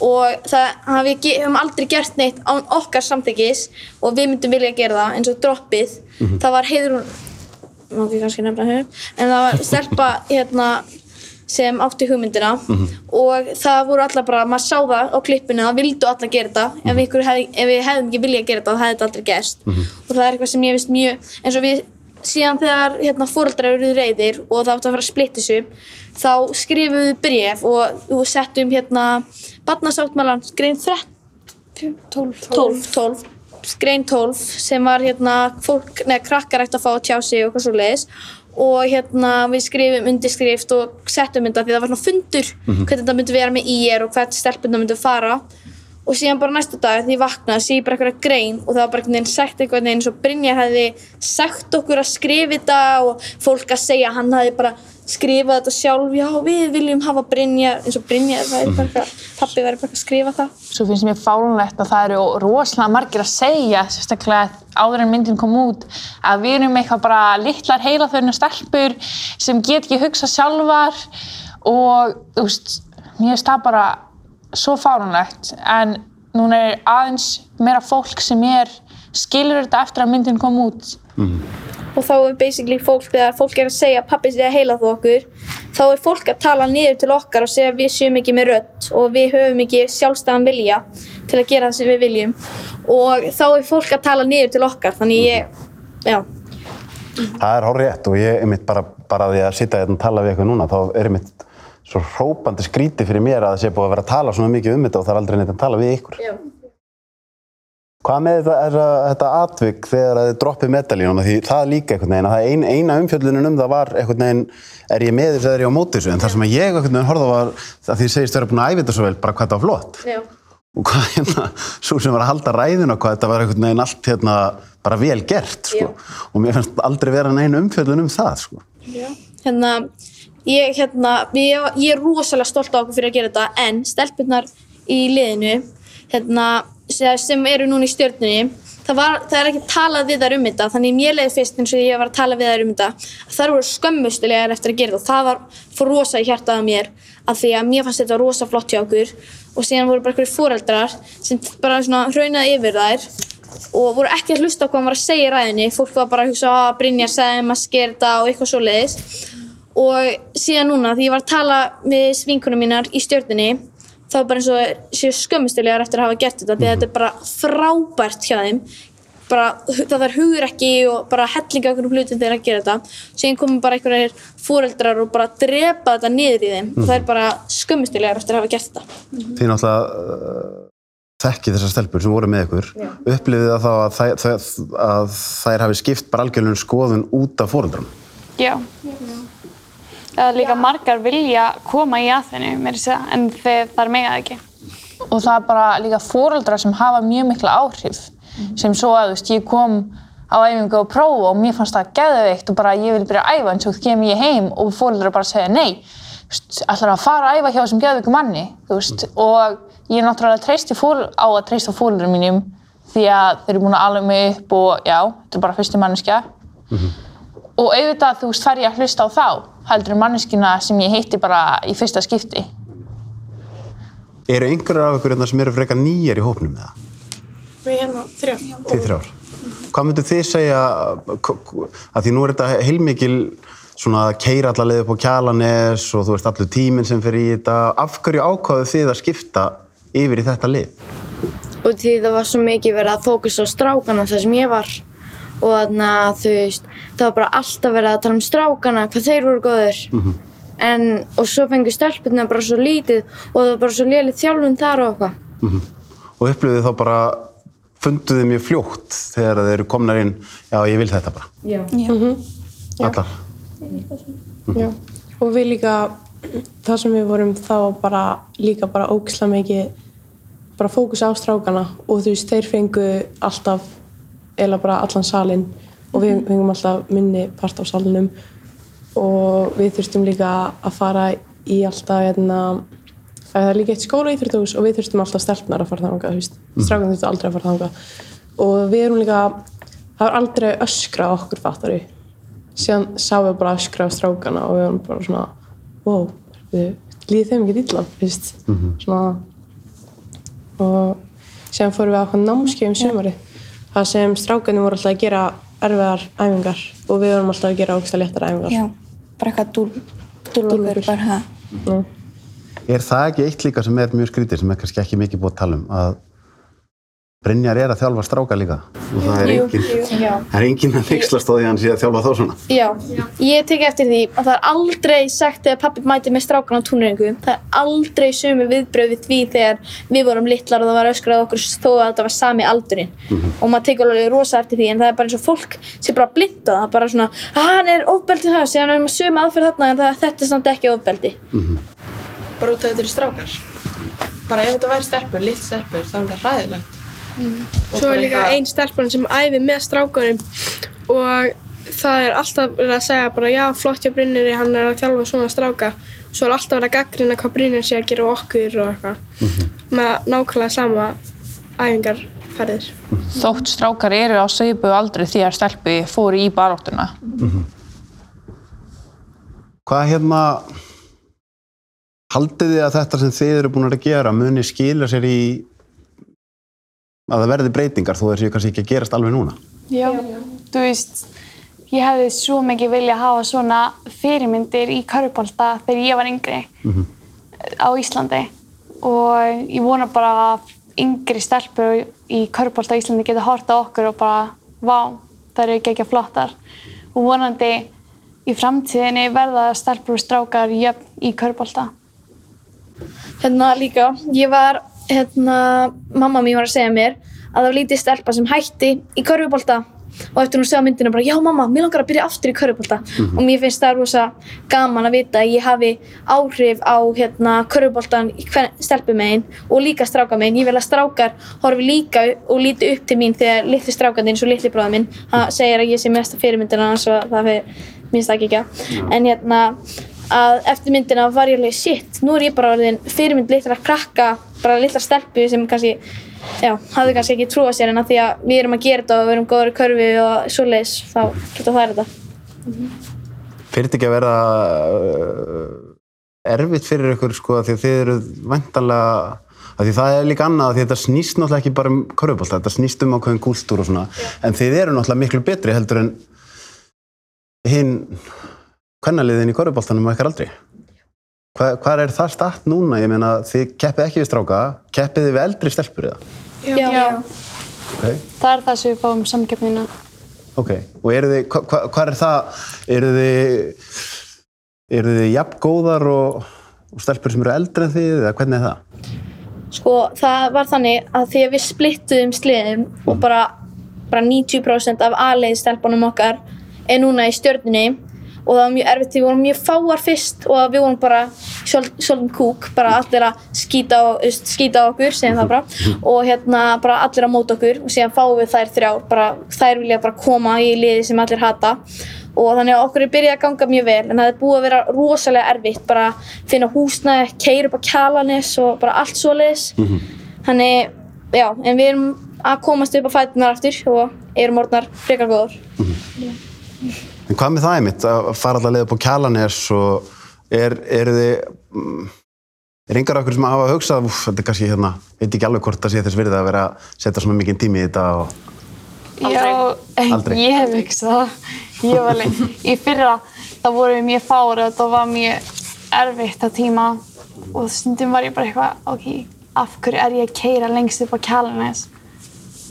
Og það ge- höfum aldrei gert neitt án okkar samþykkis og við myndum vilja gera það, eins og droppið. Það var heiður má ekki kannski nefna hér, sem átti hugmyndina og það voru allar bara, maður sá það á klippinu það vildu allar gera þetta. Ef, ykkur hef, ef við hefðum ekki viljað gera þetta þá hefði þetta aldrei gerst. Og það er eitthvað sem ég veist mjög eins og við síðan þegar hérna, fóreldrar eruð reyðir og það átti að fara að splitta þessu þá skrifuðu við bréf og, og settum hérna barnasáttmálan grein 13 12 12, 12 grein 12 sem var hérna fólk, neða krakkar ætti að fá að tjá sig og eitthvað svo leiðis og hérna við skrifum undirskrift og settum þetta því það var svona fundur hvernig þetta myndi vera með IR og hvert stelpunna myndi fara. Og síðan bara næsta dag því ég vaknaði sé ég bara eitthvað grein og það var bara einhvern veginn sagt eitthvað eins og Brynjar hefði sagt okkur að skrifa þetta og fólk að segja hann hefði bara skrifað þetta sjálf. Já við viljum hafa Brynjar eins og Brynjar væri bara pappi væri bara að skrifa það. Svo finnst mér fárunlegt að það eru rosalega margir að segja, sérstaklega áður en myndin kom út, að við erum eitthvað bara litlar heilaþörna stelpur sem get ekki hugsa sjálfar og þú veist, mér finnst það bara svo fárunlegt en núna er aðeins meira fólk sem er skilur þetta eftir að myndin kom út. Og þá er basically fólk þegar fólk er að segja að pappi sé að heila þú okkur þá er fólk að tala niður til okkar og segja að við séum ekki með rödd og við höfum ekki sjálfstæðan vilja til að gera það sem við viljum og þá er fólk að tala niður til okkar þannig ég, já, Það er hár rétt og ég einmitt bara, bara því að sitja hérna og tala við eitthvað núna þá er einmitt svo hrópandi skríti fyrir mér að það sé búið að vera að tala svona mikið um þetta og það er aldrei neitt að tala við ykkur. Já. Hvað með þetta, er, þetta atvik þegar þið droppið medaljónum því það er líka einhvern veginn að það ein, eina umfjöldunum um það var einhvern veginn er ég með þessu eða er ég á móti þessu en það sem ég einhvern veginn horfði á var því segist vera búin að æfa þetta svo vel bara hvað þetta var flott já. og hvað hérna, svo sem var að halda ræðina hvað þetta var einhvern veginn allt hérna bara vel gert sko. og mér finnst aldrei vera neina umfjöldun um það sko. hérna, ég, hérna, ég, ég er rosalega stolt á okkur fyrir að gera þetta en stelpunnar í liðinu hérna, sem eru núna í stjórnunni það, var, það er ekki talað við þær um þetta þannig mér leiði fyrst eins og ég var að tala við þær um þetta þær voru skömmustilegar eftir að gera og það var fór rosa í hjartað á mér af því að mér fannst þetta rosa flott hjá okkur. Og síðan voru bara einhverjir fóreldrar sem bara svona hraunaði yfir þær og voru ekki að hlusta á hvað hann var að segja í ræðinni fólk var bara að hugsa að Brynjar segði um að skera þetta og eitthvað svo leiðis og síðan núna því ég var að tala við vinkunum mínar í stjórninni þá bara eins og séu skömmustilegar eftir að hafa gert þetta því að þetta er bara frábært hjá þeim. Bara, það þarf hugur ekki og bara hellinga okkur um hlutum þegar að gera þetta. Síðan komum bara einhverjir fóreldrar og bara drepa þetta niður í þeim. Og það er bara skömmustilegar eftir að hafa gert þetta. Þið náttúrulega uh, þekkið þessar stelpur sem voru með ykkur. Upplifið það þá að, þær- þær- að þær hafi skipt bara algjörlun skoðun út af fóreldrum Já. Eða líka margar vilja koma í aðþennu, mér sé það, en þeir, þar mega það ekki. og það er bara líka fóreldrar sem hafa mjög mikla áhrif sem svo að þú veist, ég kom á æfingu og prófa og mér fannst það geðveikt og bara ég vil byrja að æfa en svo kem ég heim og fóreldrar bara segja nei. Ætlar að fara að æfa hjá þessum geðveiku manni þú veist, og ég er náttúrulega treysti fól, á að treysta fóreldrar mínum því að þeir eru búin að alveg mig upp og já, þetta er bara fyrstu manneskja og auðvitað þú veist, fær ég að hlusta á þá heldur en manneskina sem ég heitti bara í fyrsta skipti Eru einhverjar af ykkur hérna sem eru frekar nýjar í hópnum með það? Við hérna þrjá. Þið þrjár. Hvað myndu þið segja, að því nú er þetta heilmikil svona að keira alla leið upp á kjalanes og þú veist allur tíminn sem fer í þetta. Af hverju ákváðu þið að skipta yfir í þetta lið? og því það var svo mikið verið að fókus á strákana þar sem ég var og þannig að þú veist það var bara alltaf verið að tala um strákana hvað þeir voru góður en og svo fengur stelpurna bara svo lítið og það var bara svo lélið þjálfun þar og eitthvað. Og upplifið þá bara, funduð þið mjög fljótt þegar þeir eru komnar inn, já ég vil þetta bara. Já. Allar. Já. Og við líka, það sem við vorum þá bara líka bara ógislega mikið bara fókus á strákana. Og þú veist, þeir fengu alltaf eða bara allan salin og við fengum alltaf minni part af salinum og við þurftum líka að fara í alltaf hérna, það er líka eitt skóla íþjóðhús og við þurftum alltaf stelpnar að fara þangað, þú veist, strákan þurftu aldrei að fara þangað. Og við erum líka, það var aldrei öskra á okkur fattari síðan sáum við bara öskra á strákana og við varum bara svona wow, við líði þeim ekki illa veist, svona og síðan fórum við á námskeið um sumari það sem strákarnir voru alltaf að gera erfiðar æfingar og við vorum alltaf að gera ógsta léttar æfingar Já, bara eitthvað dúl, dúllugur, bara það. Er það ekki eitt líka sem er mjög skrítið, sem er kannski ekki mikið búið að tala um, að Brynjar er að þjálfa stráka líka og það er engin, það er engin að nixlast á því að hann sé að þjálfa þá svona. Já, ég tek eftir því að það er aldrei sagt þegar pappi mæti með strákan á túnringu. Það er aldrei sumi viðbröð við því þegar við vorum litlar og það var öskrað á okkur þó að þetta var sami aldurinn. Og maður tekur alveg rosa eftir því en það er bara eins og fólk sem bara blinda það. Bara svona, að hann er ofbeldi það, síðan er maður sumi aðferð þarna en það, þetta er samt ekki ofbeldi. bara út af þetta eru strákar bara ef þetta væri stelpur, lill stelpur þá er þetta hræðilegt Og Svo er líka einn stelpun sem æfi með strákunum og það er alltaf verið að segja bara já, flott hjá Brynjari, hann er að þjálfa svona stráka. Svo er alltaf verið að gaggrina hvað Brynjar sé að gera okkur og eitthvað. Með nákvæmlega sama æfingarferðir. þótt strákar eru á svipu aldrei því að stelpu fóru í baróttuna. Hvað hérna, haldið þið að þetta sem þið eru búin að gera muni skila sér í að það verði breytingar þó þessi kannski ekki að gerast alveg núna? Já. Þú veist, ég hefði svo mikið vilja hafa svona fyrirmyndir í körfubolta þegar ég var yngri á Íslandi og ég vona bara að yngri stelpur í körfubolta á Íslandi geta hort á okkur og bara vá, það eru ekki ekki flottar og vonandi í framtíðinni verða stelpur og strákar jöfn í körfubolta. hérna líka, ég var, hérna, mamma mín var að segja mér að það var lítið stelpa sem hætti í körfubolta. Og eftir hún segja myndina bara, já mamma, mér langar að byrja aftur í körfubolta. Og mér finnst það rosa gaman að vita að ég hafi áhrif á, hérna, hvern stelpumegin og líka strákamegin, ég vil að strákar horfi líka og líti upp til mín þegar litli strákandi eins og litli bróða minn, það segir að ég sé mesta fyrirmyndina hans og það fyrir, minnst það ekki ekki, en hérna, að eftir myndina var ég alveg shit, nú er ég bara orðin fyrirmynd litlar krakka, bara litlar stelpu sem kannski, já, hafði kannski ekki trúa sér en að því að við erum að gera þetta og við erum góður í körfi og svoleiðis, þá geta það þetta. Fyrir þetta ekki að vera uh, erfitt fyrir ykkur sko því þið eru vantanlega af því það er líka annað því þetta snýst náttúrulega ekki bara um körfubólta, þetta snýst um ákveðin kúltúr og svona, en þið eru náttúrulega miklu betri heldur en hinn kvennaliðin í körfubóltanum á ykkar aldri. Hva, hvað er það statt núna? Ég meina, þið keppið ekki við stráka, keppið þið við eldri stelpur eða? Já. Okay. Það er það sem við fáum samkeppnina. Ok, og eru þið, hva, hva, hvað er það, eru þið, eru þið jafn góðar og, og stelpur sem eru eldri en þið, eða hvernig er það? Sko, það var þannig að því að við splittuðum sliðum og bara, bara 90% af A-leið stelpunum okkar er núna í stjörnunni og það var mjög erfitt því við vorum mjög fáar fyrst og við vorum bara svolítið kúk, bara allir að skýta á, skýta á okkur, segjum það bara. Og hérna bara allir að móta okkur og síðan fáum við þær þrjár, bara þær vilja bara koma í liði sem allir hata. Og þannig að okkur er byrjað að ganga mjög vel en það er búið að vera rosalega erfitt bara finna húsnæði, keira upp á kjalanis og bara allt svoleiðis. Þannig, já, en við erum að komast upp á fætunar aftur og erum orðnar frekar góður En hvað með það einmitt, að fara alltaf leið upp á kjalanes og er, er þið, mm, er yngar okkur sem hafa hugsað, úf, þetta er kannski hérna, veit ekki alveg hvort það sé þess virðið að vera að setja svona mikið tími í þetta og... Já, Aldrei. ég hef hugsað það. Ég var alveg, í fyrra þá vorum við mjög fári og það var mjög erfitt að tíma og stundum var ég bara eitthvað, ok, af hverju er ég að keira lengst upp á Kjalanes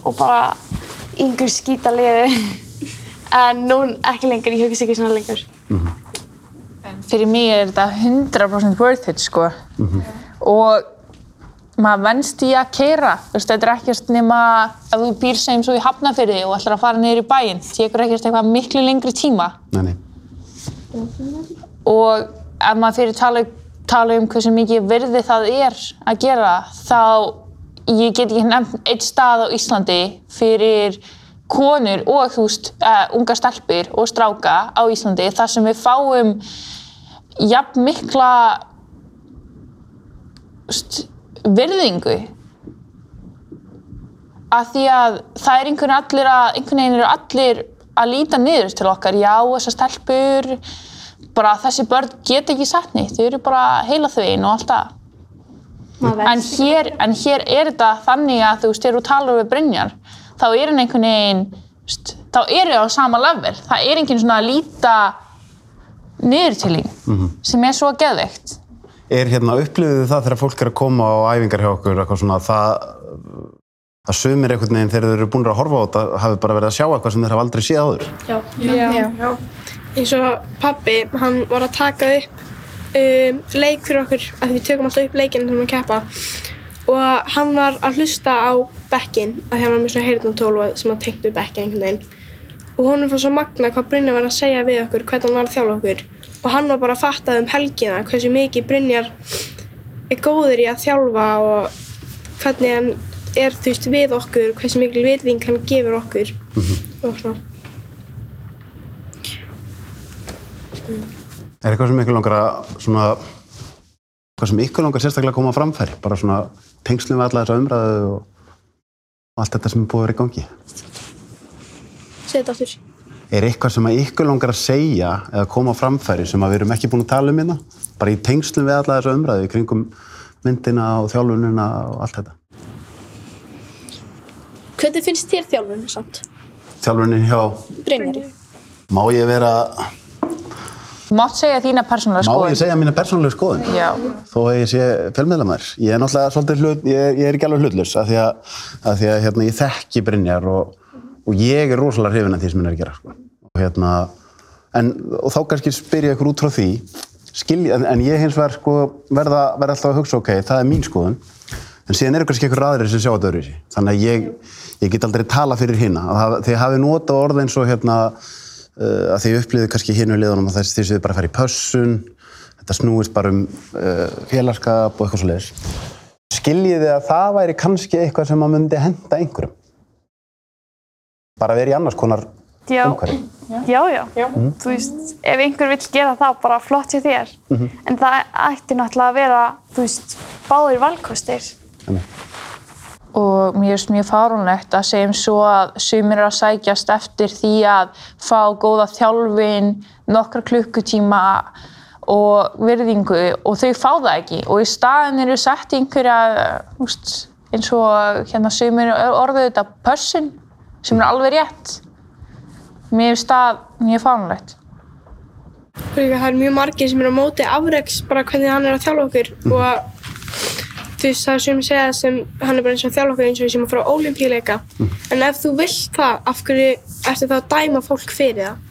og bara einhver skýta liði. En nú ekki lengur, ég hugsa ekki svona lengur. Fyrir mig er þetta 100% worth it sko. Og maður venst í að keira. Þú veist, þetta er ekkert nema að þú býr sem svo í Hafnarfirði og ætlar að fara niður í bæinn. Það tekur ekkert eitthvað miklu lengri tíma. Nei, nei. Og ef maður fyrir tala, tala um hversu mikið virði það er að gera, þá ég get ekki nefnt eitt stað á Íslandi fyrir konur og þú veist, uh, unga stelpur og stráka á Íslandi þar sem við fáum jafn mikla veist, virðingu. Að því að það er einhvern, allir að, einhvern veginn eru allir að líta niður til okkar. Já, þessar stelpur bara þessi börn get ekki sagt neitt. Þau eru bara heila þvegin og allt það. En hér, en hér er þetta þannig að þú veist, þegar þú talar við Brynjar þá er hann einhvern veginn þá eru það á sama level það er einhvern svona að líta niður til þín sem er svo geðveikt Er hérna upplifið þið það þegar fólk er að koma á æfingar hjá okkur, eitthvað svona, það, að sumir einhvern veginn þegar þeir eru búin að horfa á þetta hafi bara verið að sjá eitthvað sem þeir hafa aldrei séð áður? Já. Já. Já. Eins og pabbi, hann var að taka upp um, leik fyrir okkur, af því við tökum alltaf upp leikinn þegar við erum að keppa. Og hann var að hlusta á bekkinn, af því hann var með svona heyrnartól sem að tengdu bekkinn einhvern veginn. Og honum fannst svo magna hvað Brynjar var að segja við okkur, hvernig hann var að þjálfa okkur. Og hann var bara að fatta um helgina hversu mikið Brynjar er góður í að þjálfa og hvernig hann er þú veist við okkur, hversu mikil virðing hann gefur okkur og svona. Er eitthvað sem ykkur langar að svona, eitthvað sem ykkur langar sérstaklega að koma á framfæri? Bara svona tengslum við alla þessa umræðu og allt þetta sem er búið að vera í gangi? Segð þetta aftur. Er eitthvað sem að ykkur langar að segja eða koma á framfæri sem að við erum ekki búin að tala um hérna? Bara í tengslum við alla þessa umræðu í kringum myndina og þjálfunina og allt þetta? Hvernig finnst þér þjálfurinn samt? Þjálfunin hjá Brynjari? Má ég vera, Þú mátt segja þína persónulega má skoðun. ég segja mína persónulegu skoðun? Já. Þó að ég sé fjölmiðlamær. Ég er náttúrulega svolítið hlut, ég, ég er ekki alveg hlutlaus af því að, að, því að hérna, ég þekki Brynjar og, og ég er rosalega hrifin af því sem hann er að gera. Sko. Og, hérna, en, og þá kannski spyr ég ykkur út frá því, skilji, en, en ég hins vegar sko, verða, verða alltaf að hugsa, ok, það er mín skoðun, en síðan eru kannski ykkur aðrir sem sjá þetta öðru Þannig að ég, ég get aldrei tala fyrir hina. Þið hafið notað orð eins og hérna, að þið upplýðu kannski hinu liðunum að þess þið séu bara að fara í pössun, þetta snúist bara um uh, félagskap og eitthvað svo leiðis. Skiljið þið að það væri kannski eitthvað sem að myndi henda einhverjum? Bara verið í annars konar Já, umhverfi? já, já. Þú veist, ef einhver vill gera það, bara flott sér þér. En það ætti náttúrulega að vera, þú veist, báðir valkostir. Og mér finnst mjög fárunlegt að segjum svo að sumir eru að sækjast eftir því að fá góða þjálfin, nokkra klukkutíma og virðingu og þau fá það ekki og í staðin eru sett einhverja úst, eins og hérna sumir orðuðu þetta pössun sem er alveg rétt. Mér finnst það mjög fárunlegt. Það er mjög margir sem eru á móti afreks bara hvernig hann er að þjálfa okkur og þú veist það sem segja sem hann er bara eins og að þjálfa okkur eins og sem að fara á ólimpíuleika en ef þú vilt það, af hverju ertu þá að dæma fólk fyrir það?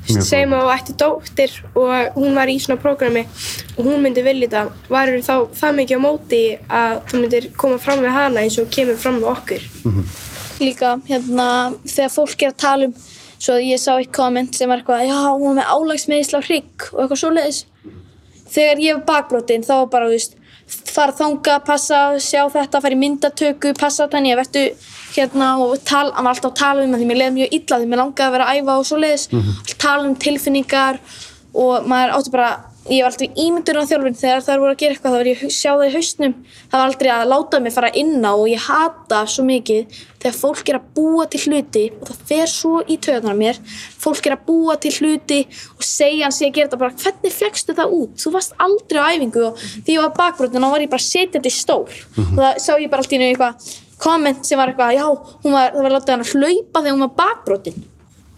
Þú veist, segjum að þú ætti dóttir og hún var í svona prógrami og hún myndi vilja það, varur þá það mikið á móti að þú myndir koma fram við hana eins og kemur fram við okkur? líka hérna þegar fólk er að tala um svo að ég sá eitt komment sem var eitthvað já, hún var með álagsmeðisla hrygg og eitthvað svoleiðis þegar ég var bakbrotin þá var bara, þú veist fara þanga, passa, sjá þetta, fara í myndatöku passa þannig að verðu hérna og tala, hann var alltaf að tala um það því mér leiði mjög illa því mér langaði að vera að æfa og svoleiðis. Tala um tilfinningar og maður átti bara ég var alltaf ímyndur á þjálfinn þegar þær voru að gera eitthvað þá var ég að sjá það í hausnum. Það var aldrei að láta mig fara inn á og ég hata svo mikið þegar fólk er að búa til hluti og það fer svo í töðunar mér. Fólk er að búa til hluti og segja hann sé að gera þetta bara hvernig fegstu það út, þú varst aldrei á æfingu og því ég var bakbrotin þá var ég bara setjandi í stól og það sá ég bara alltaf í einu eitthvað komment sem var eitthvað já, hún var, það var látið hann að hlaupa þegar hún var bakbrotin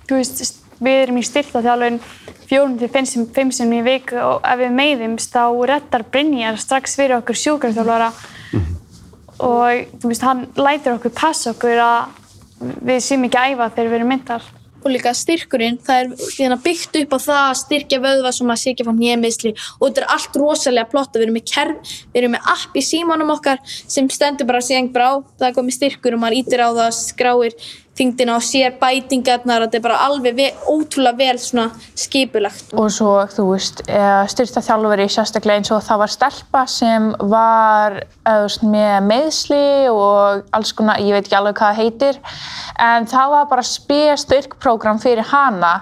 Þú veist, við erum í styrtaþjálfun fjórum til fimm, sem- í viku og ef við meiðumst þá reddar Brynjar strax fyrir okkur sjúkraþjálfara. Og þú veist, hann lætur okkur passa okkur að við séum ekki að æfa þegar við erum myndar. og líka styrkurinn, það er hérna, byggt upp á það að styrkja vöðva sem að sé ekki að fá nýjamiðsli og þetta er allt rosalega plotta, við erum með kerf, við erum með app í símanum okkar sem stendur bara síðan bara á, það er komið styrkur og maður ítir á það, skráir þingdina og sér bætingarnar, þetta er bara alveg ve ótrúlega vel svona skipulagt. Og svo, þú veist, styrta þjálfari sérstaklega eins og það var stelpa sem var eða, veist, með meðsli og alls konar, ég veit ekki alveg hvað það heitir, en það var bara spes styrkprogram fyrir hana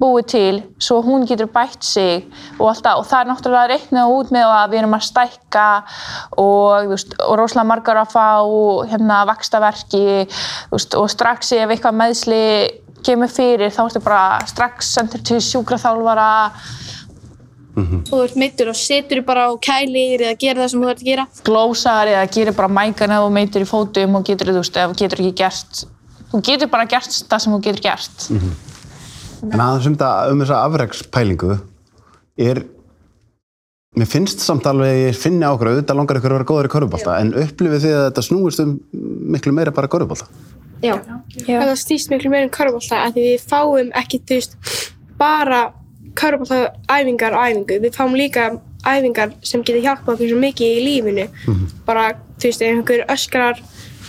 búið til svo hún getur bætt sig og allt það. Og það er náttúrulega reiknað út með að við erum að stækka og, veist, og rosalega margar að fá hérna vakstaverki veist, og strax ef eitthvað meðsli kemur fyrir þá ertu bara strax sendur til sjúkraþjálfara. Og þú ert meittur og setur bara á kælir eða gera það sem þú ert að gera. glósar eða gerir bara mækan ef þú meitir í fótum og getur, þú veist, getur ekki gert þú getur bara gert það sem þú getur gert En aðeins um, þetta, um þessa afrekspælingu er mér finnst samt alveg að ég finni á okkur auðvitað langar ykkur að vera góður í körfubólta en upplifið þið að þetta snúist um miklu meira bara körfubólta Já. Það stýst miklu meira um körfbólta af því við fáum ekki, þú veist, bara körfbólta æfingar og æfingu. Við fáum líka æfingar sem getur hjálpað okkur svo mikið í lífinu. Bara, þú veist, einhver öskrar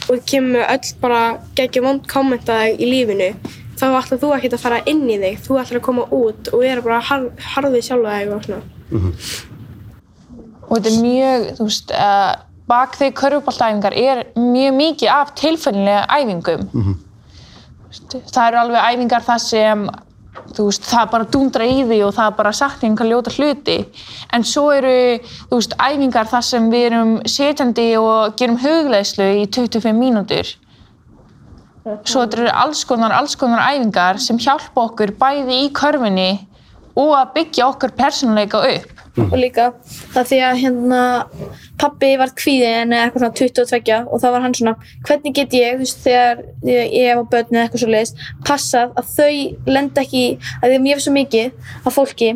og kemur öll bara geggjum vond kommentaði í lífinu, þá ætlar þú ekkert að fara inn í þig. Þú ætlar að koma út og vera bara har harðið sjálfa þig og svona. og þetta er mjög, þú veist, uh, bak þegar körfuboltaæfingar er mjög mikið af tilfellinlega æfingum. Þú veist, Það eru alveg æfingar þar sem, þú veist, það bara dundra í því og það bara sagt einhver ljóta hluti. En svo eru, þú veist, æfingar þar sem við erum setjandi og gerum hugleðslu í 25 mínútur. Svo þetta eru alls konar, alls konar æfingar sem hjálpa okkur bæði í körfunni og að byggja okkur persónuleika upp. og líka það því að hérna pappi var kvíðin eða eitthvað svona 22 og það var hann svona hvernig get ég, þú veist, þegar ég var börn eða eitthvað svo leiðist, passað að þau lenda ekki, að því að ég hef svo mikið af fólki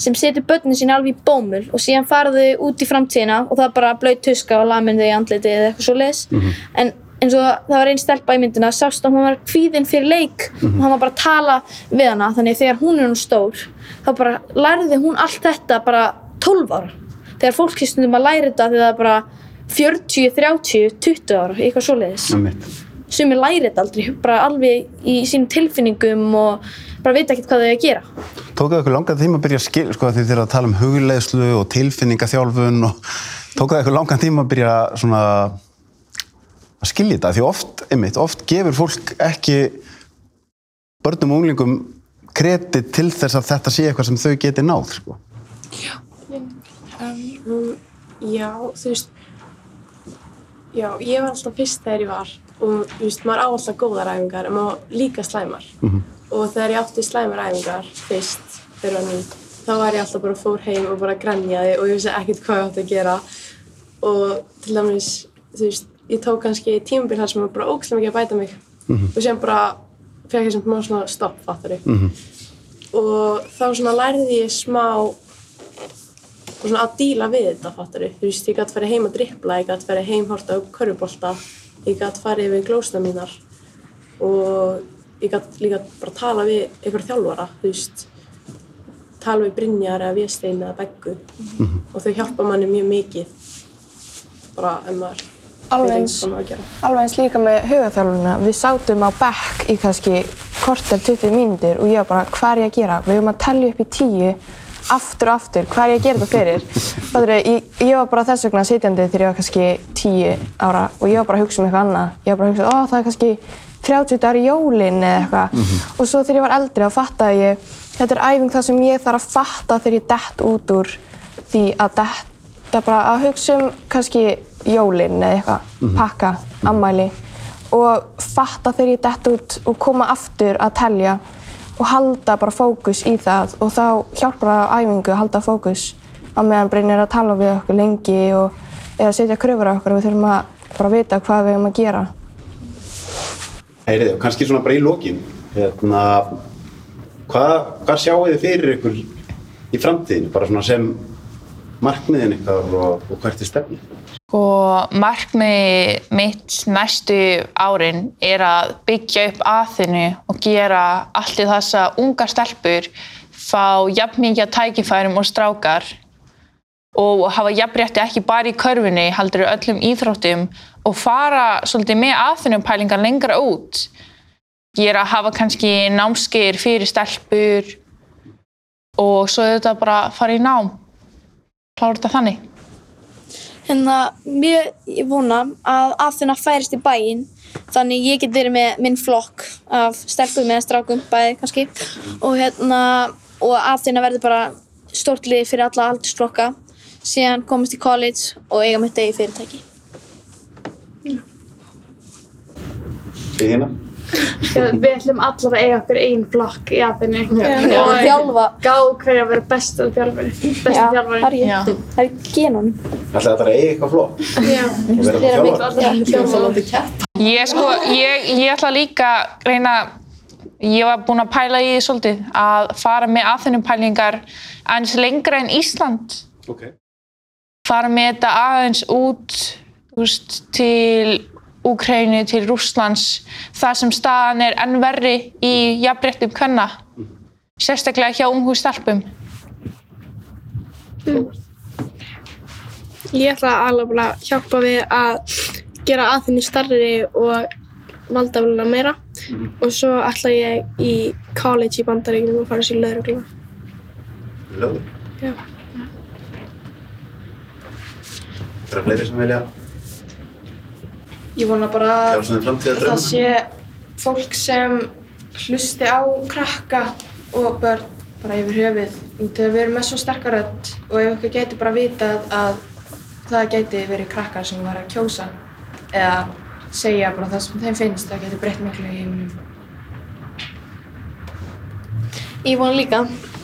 sem setur börnin sín alveg í bómul og síðan fara þau út í framtíðina og það er bara blöyt tuska og lamin þau í andlitið eða eitthvað svo leiðis en eins og það var einn stelpa í myndina sást að hún var kvíðin fyrir leik og hann var bara að tala við hana. Þannig þegar hún er nú stór þá bara lærði hún allt þetta bara 12 ára. Þegar fólk er stundum að læra þetta þegar það er bara 40, 30, 20 ára eitthvað svoleiðis. Einmitt. sem er læri þetta aldrei bara alveg í sínum tilfinningum og bara vita ekkert hvað þau að gera. Tók það ykkur langan tíma að byrja að skil, sko, því þið eru að tala um hugleðslu og tilfinningaþjálfun og tók það ykkur langan tíma að byrja svona að skilja þetta, því oft, einmitt, oft gefur fólk ekki börnum og unglingum kredit til þess að þetta sé eitthvað sem þau geti náð, sko. Um, já, þú veist, já, ég var alltaf fyrst þegar ég var og þú veist, maður á alltaf góðar æfingar en maður líka slæmar. Og þegar ég átti slæmar æfingar fyrst, þegar var ný, þá var ég alltaf bara fór heim og bara grenjaði og ég vissi ekkert hvað ég átti að gera. Og til dæmis, þú veist, ég tók kannski tímabil þar sem var bara ógæslega mikið að bæta mig. Og sem bara fekk ég sem má svona stopp, fattar Og þá svona lærði ég smá og svona að díla við þetta, fattar Þú veist, ég gæti farið heim að drippla, ég gæti farið heim horta á körfubolta, ég gæti farið við glósna mínar og ég gæti líka bara tala við einhver þjálfara, þú veist, tala við Brynjar eða Véstein eða Beggu. Og þau hjálpa manni mjög mikið bara ef maður Alveg eins, líka með hugaþjálfunina. Við sátum á bekk í kannski korter 20 mínútur og ég var bara, hvað er ég að gera? Við höfum að tellja upp í tíu, aftur og aftur, hvað er ég að gera þetta fyrir? Fattur, ég, ég var bara þess vegna sitjandi þegar ég var kannski 10 ára og ég var bara að hugsa um eitthvað annað. Ég var bara að hugsa, ó það er kannski 30 dagar í jólinn eða eitthvað. Og svo þegar ég var eldri þá fattaði ég, þetta er æfing það sem ég þarf að fatta þegar ég dett út úr því að detta bara að hugsa um kannski jólinn eða eitthvað, pakka, ammæli og fatta þegar ég dett út og koma aftur að telja og halda bara fókus í það og þá hjálpar það á æfingu að halda fókus á meðan Brynjar er að tala við okkur lengi og að setja kröfur á okkur og við þurfum að bara vita hvað við höfum að gera. Heyrið, og kannski svona bara í lokin, hérna, hvað, hvað sjáu þið fyrir ykkur í framtíðinu, bara svona sem markmiðin ykkar og, og hvert er stefni? Og markmið mitt næstu árin er að byggja upp aðinu og gera allt í þess að unga stelpur fá jafn mikið tækifærum og strákar og hafa jafnrétti ekki bara í körfunni, heldur öllum íþróttum og fara svolítið með aðfinnupælingar lengra út. Gera að hafa kannski námskeið fyrir stelpur og svo auðvitað bara fara í nám. Klára þetta þannig. Hérna, mér, ég vona að Aþena færist í bæinn þannig ég get verið með minn flokk af stelpum eða strákum, bæði kannski og hérna, og Aþena verður bara stórt lið fyrir alla aldursflokka síðan komast í college og eiga mitt eigi fyrirtæki. Við hérna? Við ætlum allar að eiga okkur einn flokk í aðinni Og þjálfa. gá hverja að vera besta þjálfari. Besta Já, þjálfari. það er rétt. Það er. Ætlaði að eiga eitthvað flott? Já. Og vera Vera það miklu þjálfara? Já. Ég sko, ég, ég ætla líka að reyna, ég var búin að pæla í því svolítið, að fara með aðfinnupælingar aðeins lengra en Ísland. Ok. Fara með þetta aðeins út, veist, til Úkrænu, til Rússlands, þar sem staðan er enn verri í jafnréttum kvenna. Sérstaklega hjá ungu stelpum. Ég ætla alveg bara að hjálpa við að gera aðfinni starri og valdafluna meira og svo ætla ég í college í bandaríkjum og fara sér löðrugla. Löður. Já. Það er fleiri sem vilja Ég vona bara framtíðar það sé fólk sem hlusti á krakka og börn bara yfir höfuð. Þegar við erum með svo sterkar rödd og ef ykkur getur bara vitað að það geti verið krakkar sem var að kjósa eða segja bara það sem þeim finnst, það getur breytt miklu í heiminum. Ég vona líka,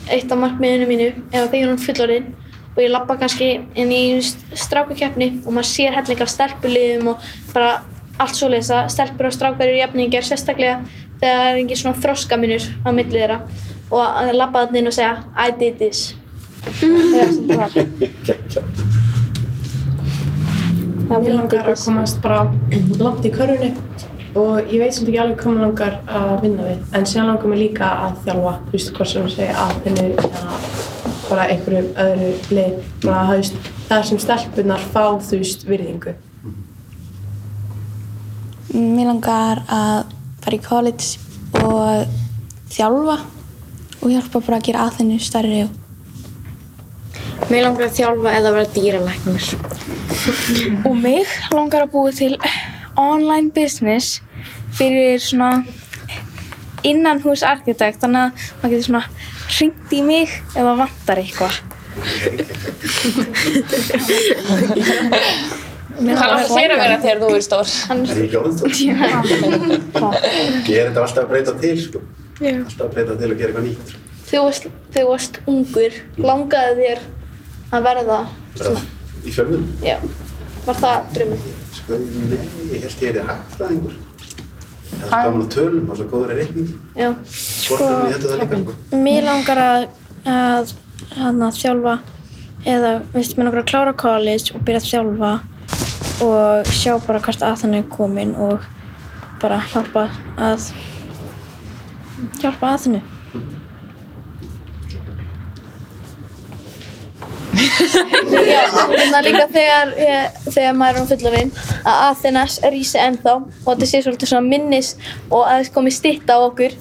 eitt af markmiðinu mínu er að þegar hún fullorðin og ég labba kannski inn í strákakeppni og maður sér helling af stelpuliðum og bara allt svoleiðis að stelpur og strákar eru jafningar sérstaklega þegar það er engin svona þroskamunur á milli þeirra. Og að labba þarna inn og segja I did this. Það er sem langar að komast bara langt í körfunni og ég veit samt ekki alveg hvað mér langar að vinna við. En síðan langar mér líka að þjálfa þú veist hvort sem ég segja að þennu bara einhverju öðru lið bara þú veist það sem stelpunar fá þú veist virðingu Mér langar að fara í college og þjálfa og hjálpa bara að gera aðeinu stærri og Mér langar að þjálfa eða vera dýralæknir. og mig langar að búa til online business fyrir svona innanhús arkitekt þannig að maður getur svona hringt í mig ef það vantar eitthvað. Hvað langar þér að vera þegar þú er stór? Er ég ekki stór? Ég er þetta alltaf að breyta til, sko. Já. Alltaf að breyta til og gera eitthvað nýtt. Þegar þú varst, ungur, langaði þér að verða Bara í fjölmunum. Já, var það drömmur? Sko, nei, ég held ég er hagfræðingur. Það er gaman að tölum og svo góður er reikning. Já. Sportum ég þetta það líka, sko. Mér langar að, að, að þjálfa eða veist, mér langar að klára college og byrja að þjálfa og sjá bara hvert að þannig er komin og bara hjálpa að hjálpa að þannig. Þannig að líka þegar, ég, þegar maður er um fullarinn að Athenas rísi ennþá og þetta sé svolítið svona minnis og að það komi stitta á okkur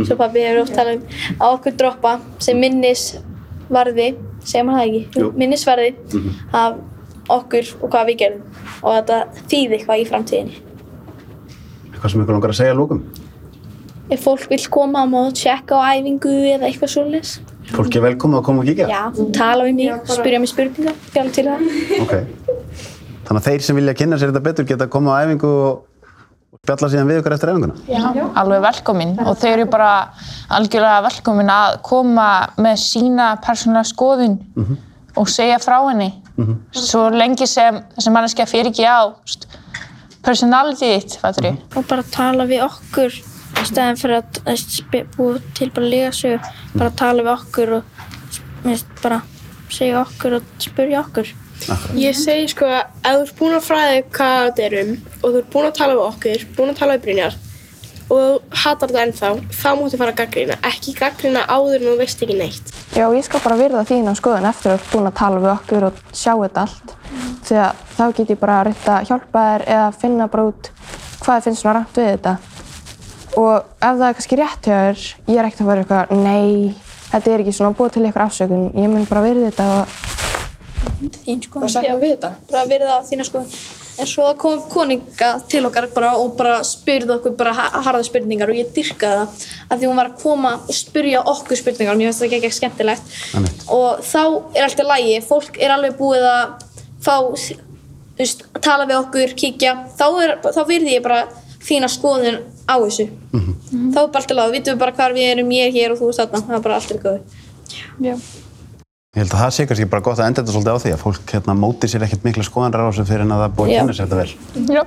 svo pabbi hefur oft talað um að okkur droppa sem minnisvarði segir maður það ekki? Jú. minnisvarði af okkur og hvað við gerðum og þetta þýði eitthvað í framtíðinni Eitthvað sem ykkur langar að segja lókum. ef fólk vil koma og tjekka á æfingu eða eitthvað svolítið Fólk er velkomið að koma og kíkja. Já, tala við mig, spyrja mig spurningar, fjalla til það Ok. Þannig að þeir sem vilja kynna sér þetta betur geta að koma á æfingu og spjalla síðan við ykkur eftir æfinguna. Já. Alveg velkomin og þau eru bara algjörlega velkomin að koma með sína persónulega skoðun og segja frá henni. Svo lengi sem þessi manneskja fyrir ekki á personality þitt, fattur ég? og bara tala við okkur í stæðan fyrir að spe- búa til bara legasögur, bara tala við okkur og bara segja okkur og spurja okkur. Ég segi sko að ef þú ert búinn að fræða þig hvað þetta er um og þú ert búinn að tala við okkur, búinn að tala við Brynjar og þú hatar þetta ennþá, þá máttu fara að gaggrina, ekki gaggrina áður en þú veist ekki neitt. Já, ég skal bara virða þína skoðun eftir að þú ert búin að tala við okkur og sjá þetta allt. Því að þá get ég bara að reynda að hjálpa þér eða finna bara út hvað þið finnst svona rætt við þetta. Og ef það er kannski rétt hjá þér, ég er ekkert að vera eitthvað, nei, þetta er ekki svona búið til ykkur afsökun. Ég mun bara virða þetta og þín sko. Hvað sagði við þetta? Bara virða þína sko. En svo kom koninga til okkar bara og bara spurði okkur bara ha- harða spurningar og ég dyrkaði það af því hún var að koma og spurja okkur spurningar og mér finnst það ekki ekki skemmtilegt. Einmitt. Og þá er allt í lagi, fólk er alveg búið að fá, þú veist, að tala við okkur, kíkja, þá, er, þá virði ég bara þína skoðun á þessu. Þá er bara allt í vitum við bara hvar við erum, ég er hér og þú ert þarna, það er bara allt í góðu. Ég held að það sé kannski bara gott að enda þetta svolítið á því að fólk hérna móti sér ekkert mikla skoðanrar á þessu fyrir en að það er búið að Já. kynna sér þetta vel. Já.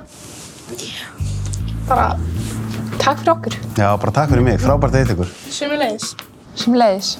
Bara takk fyrir okkur. Já, bara takk fyrir mig. Frábært eitthvað ykkur. Sumulegis. Sem leiðis.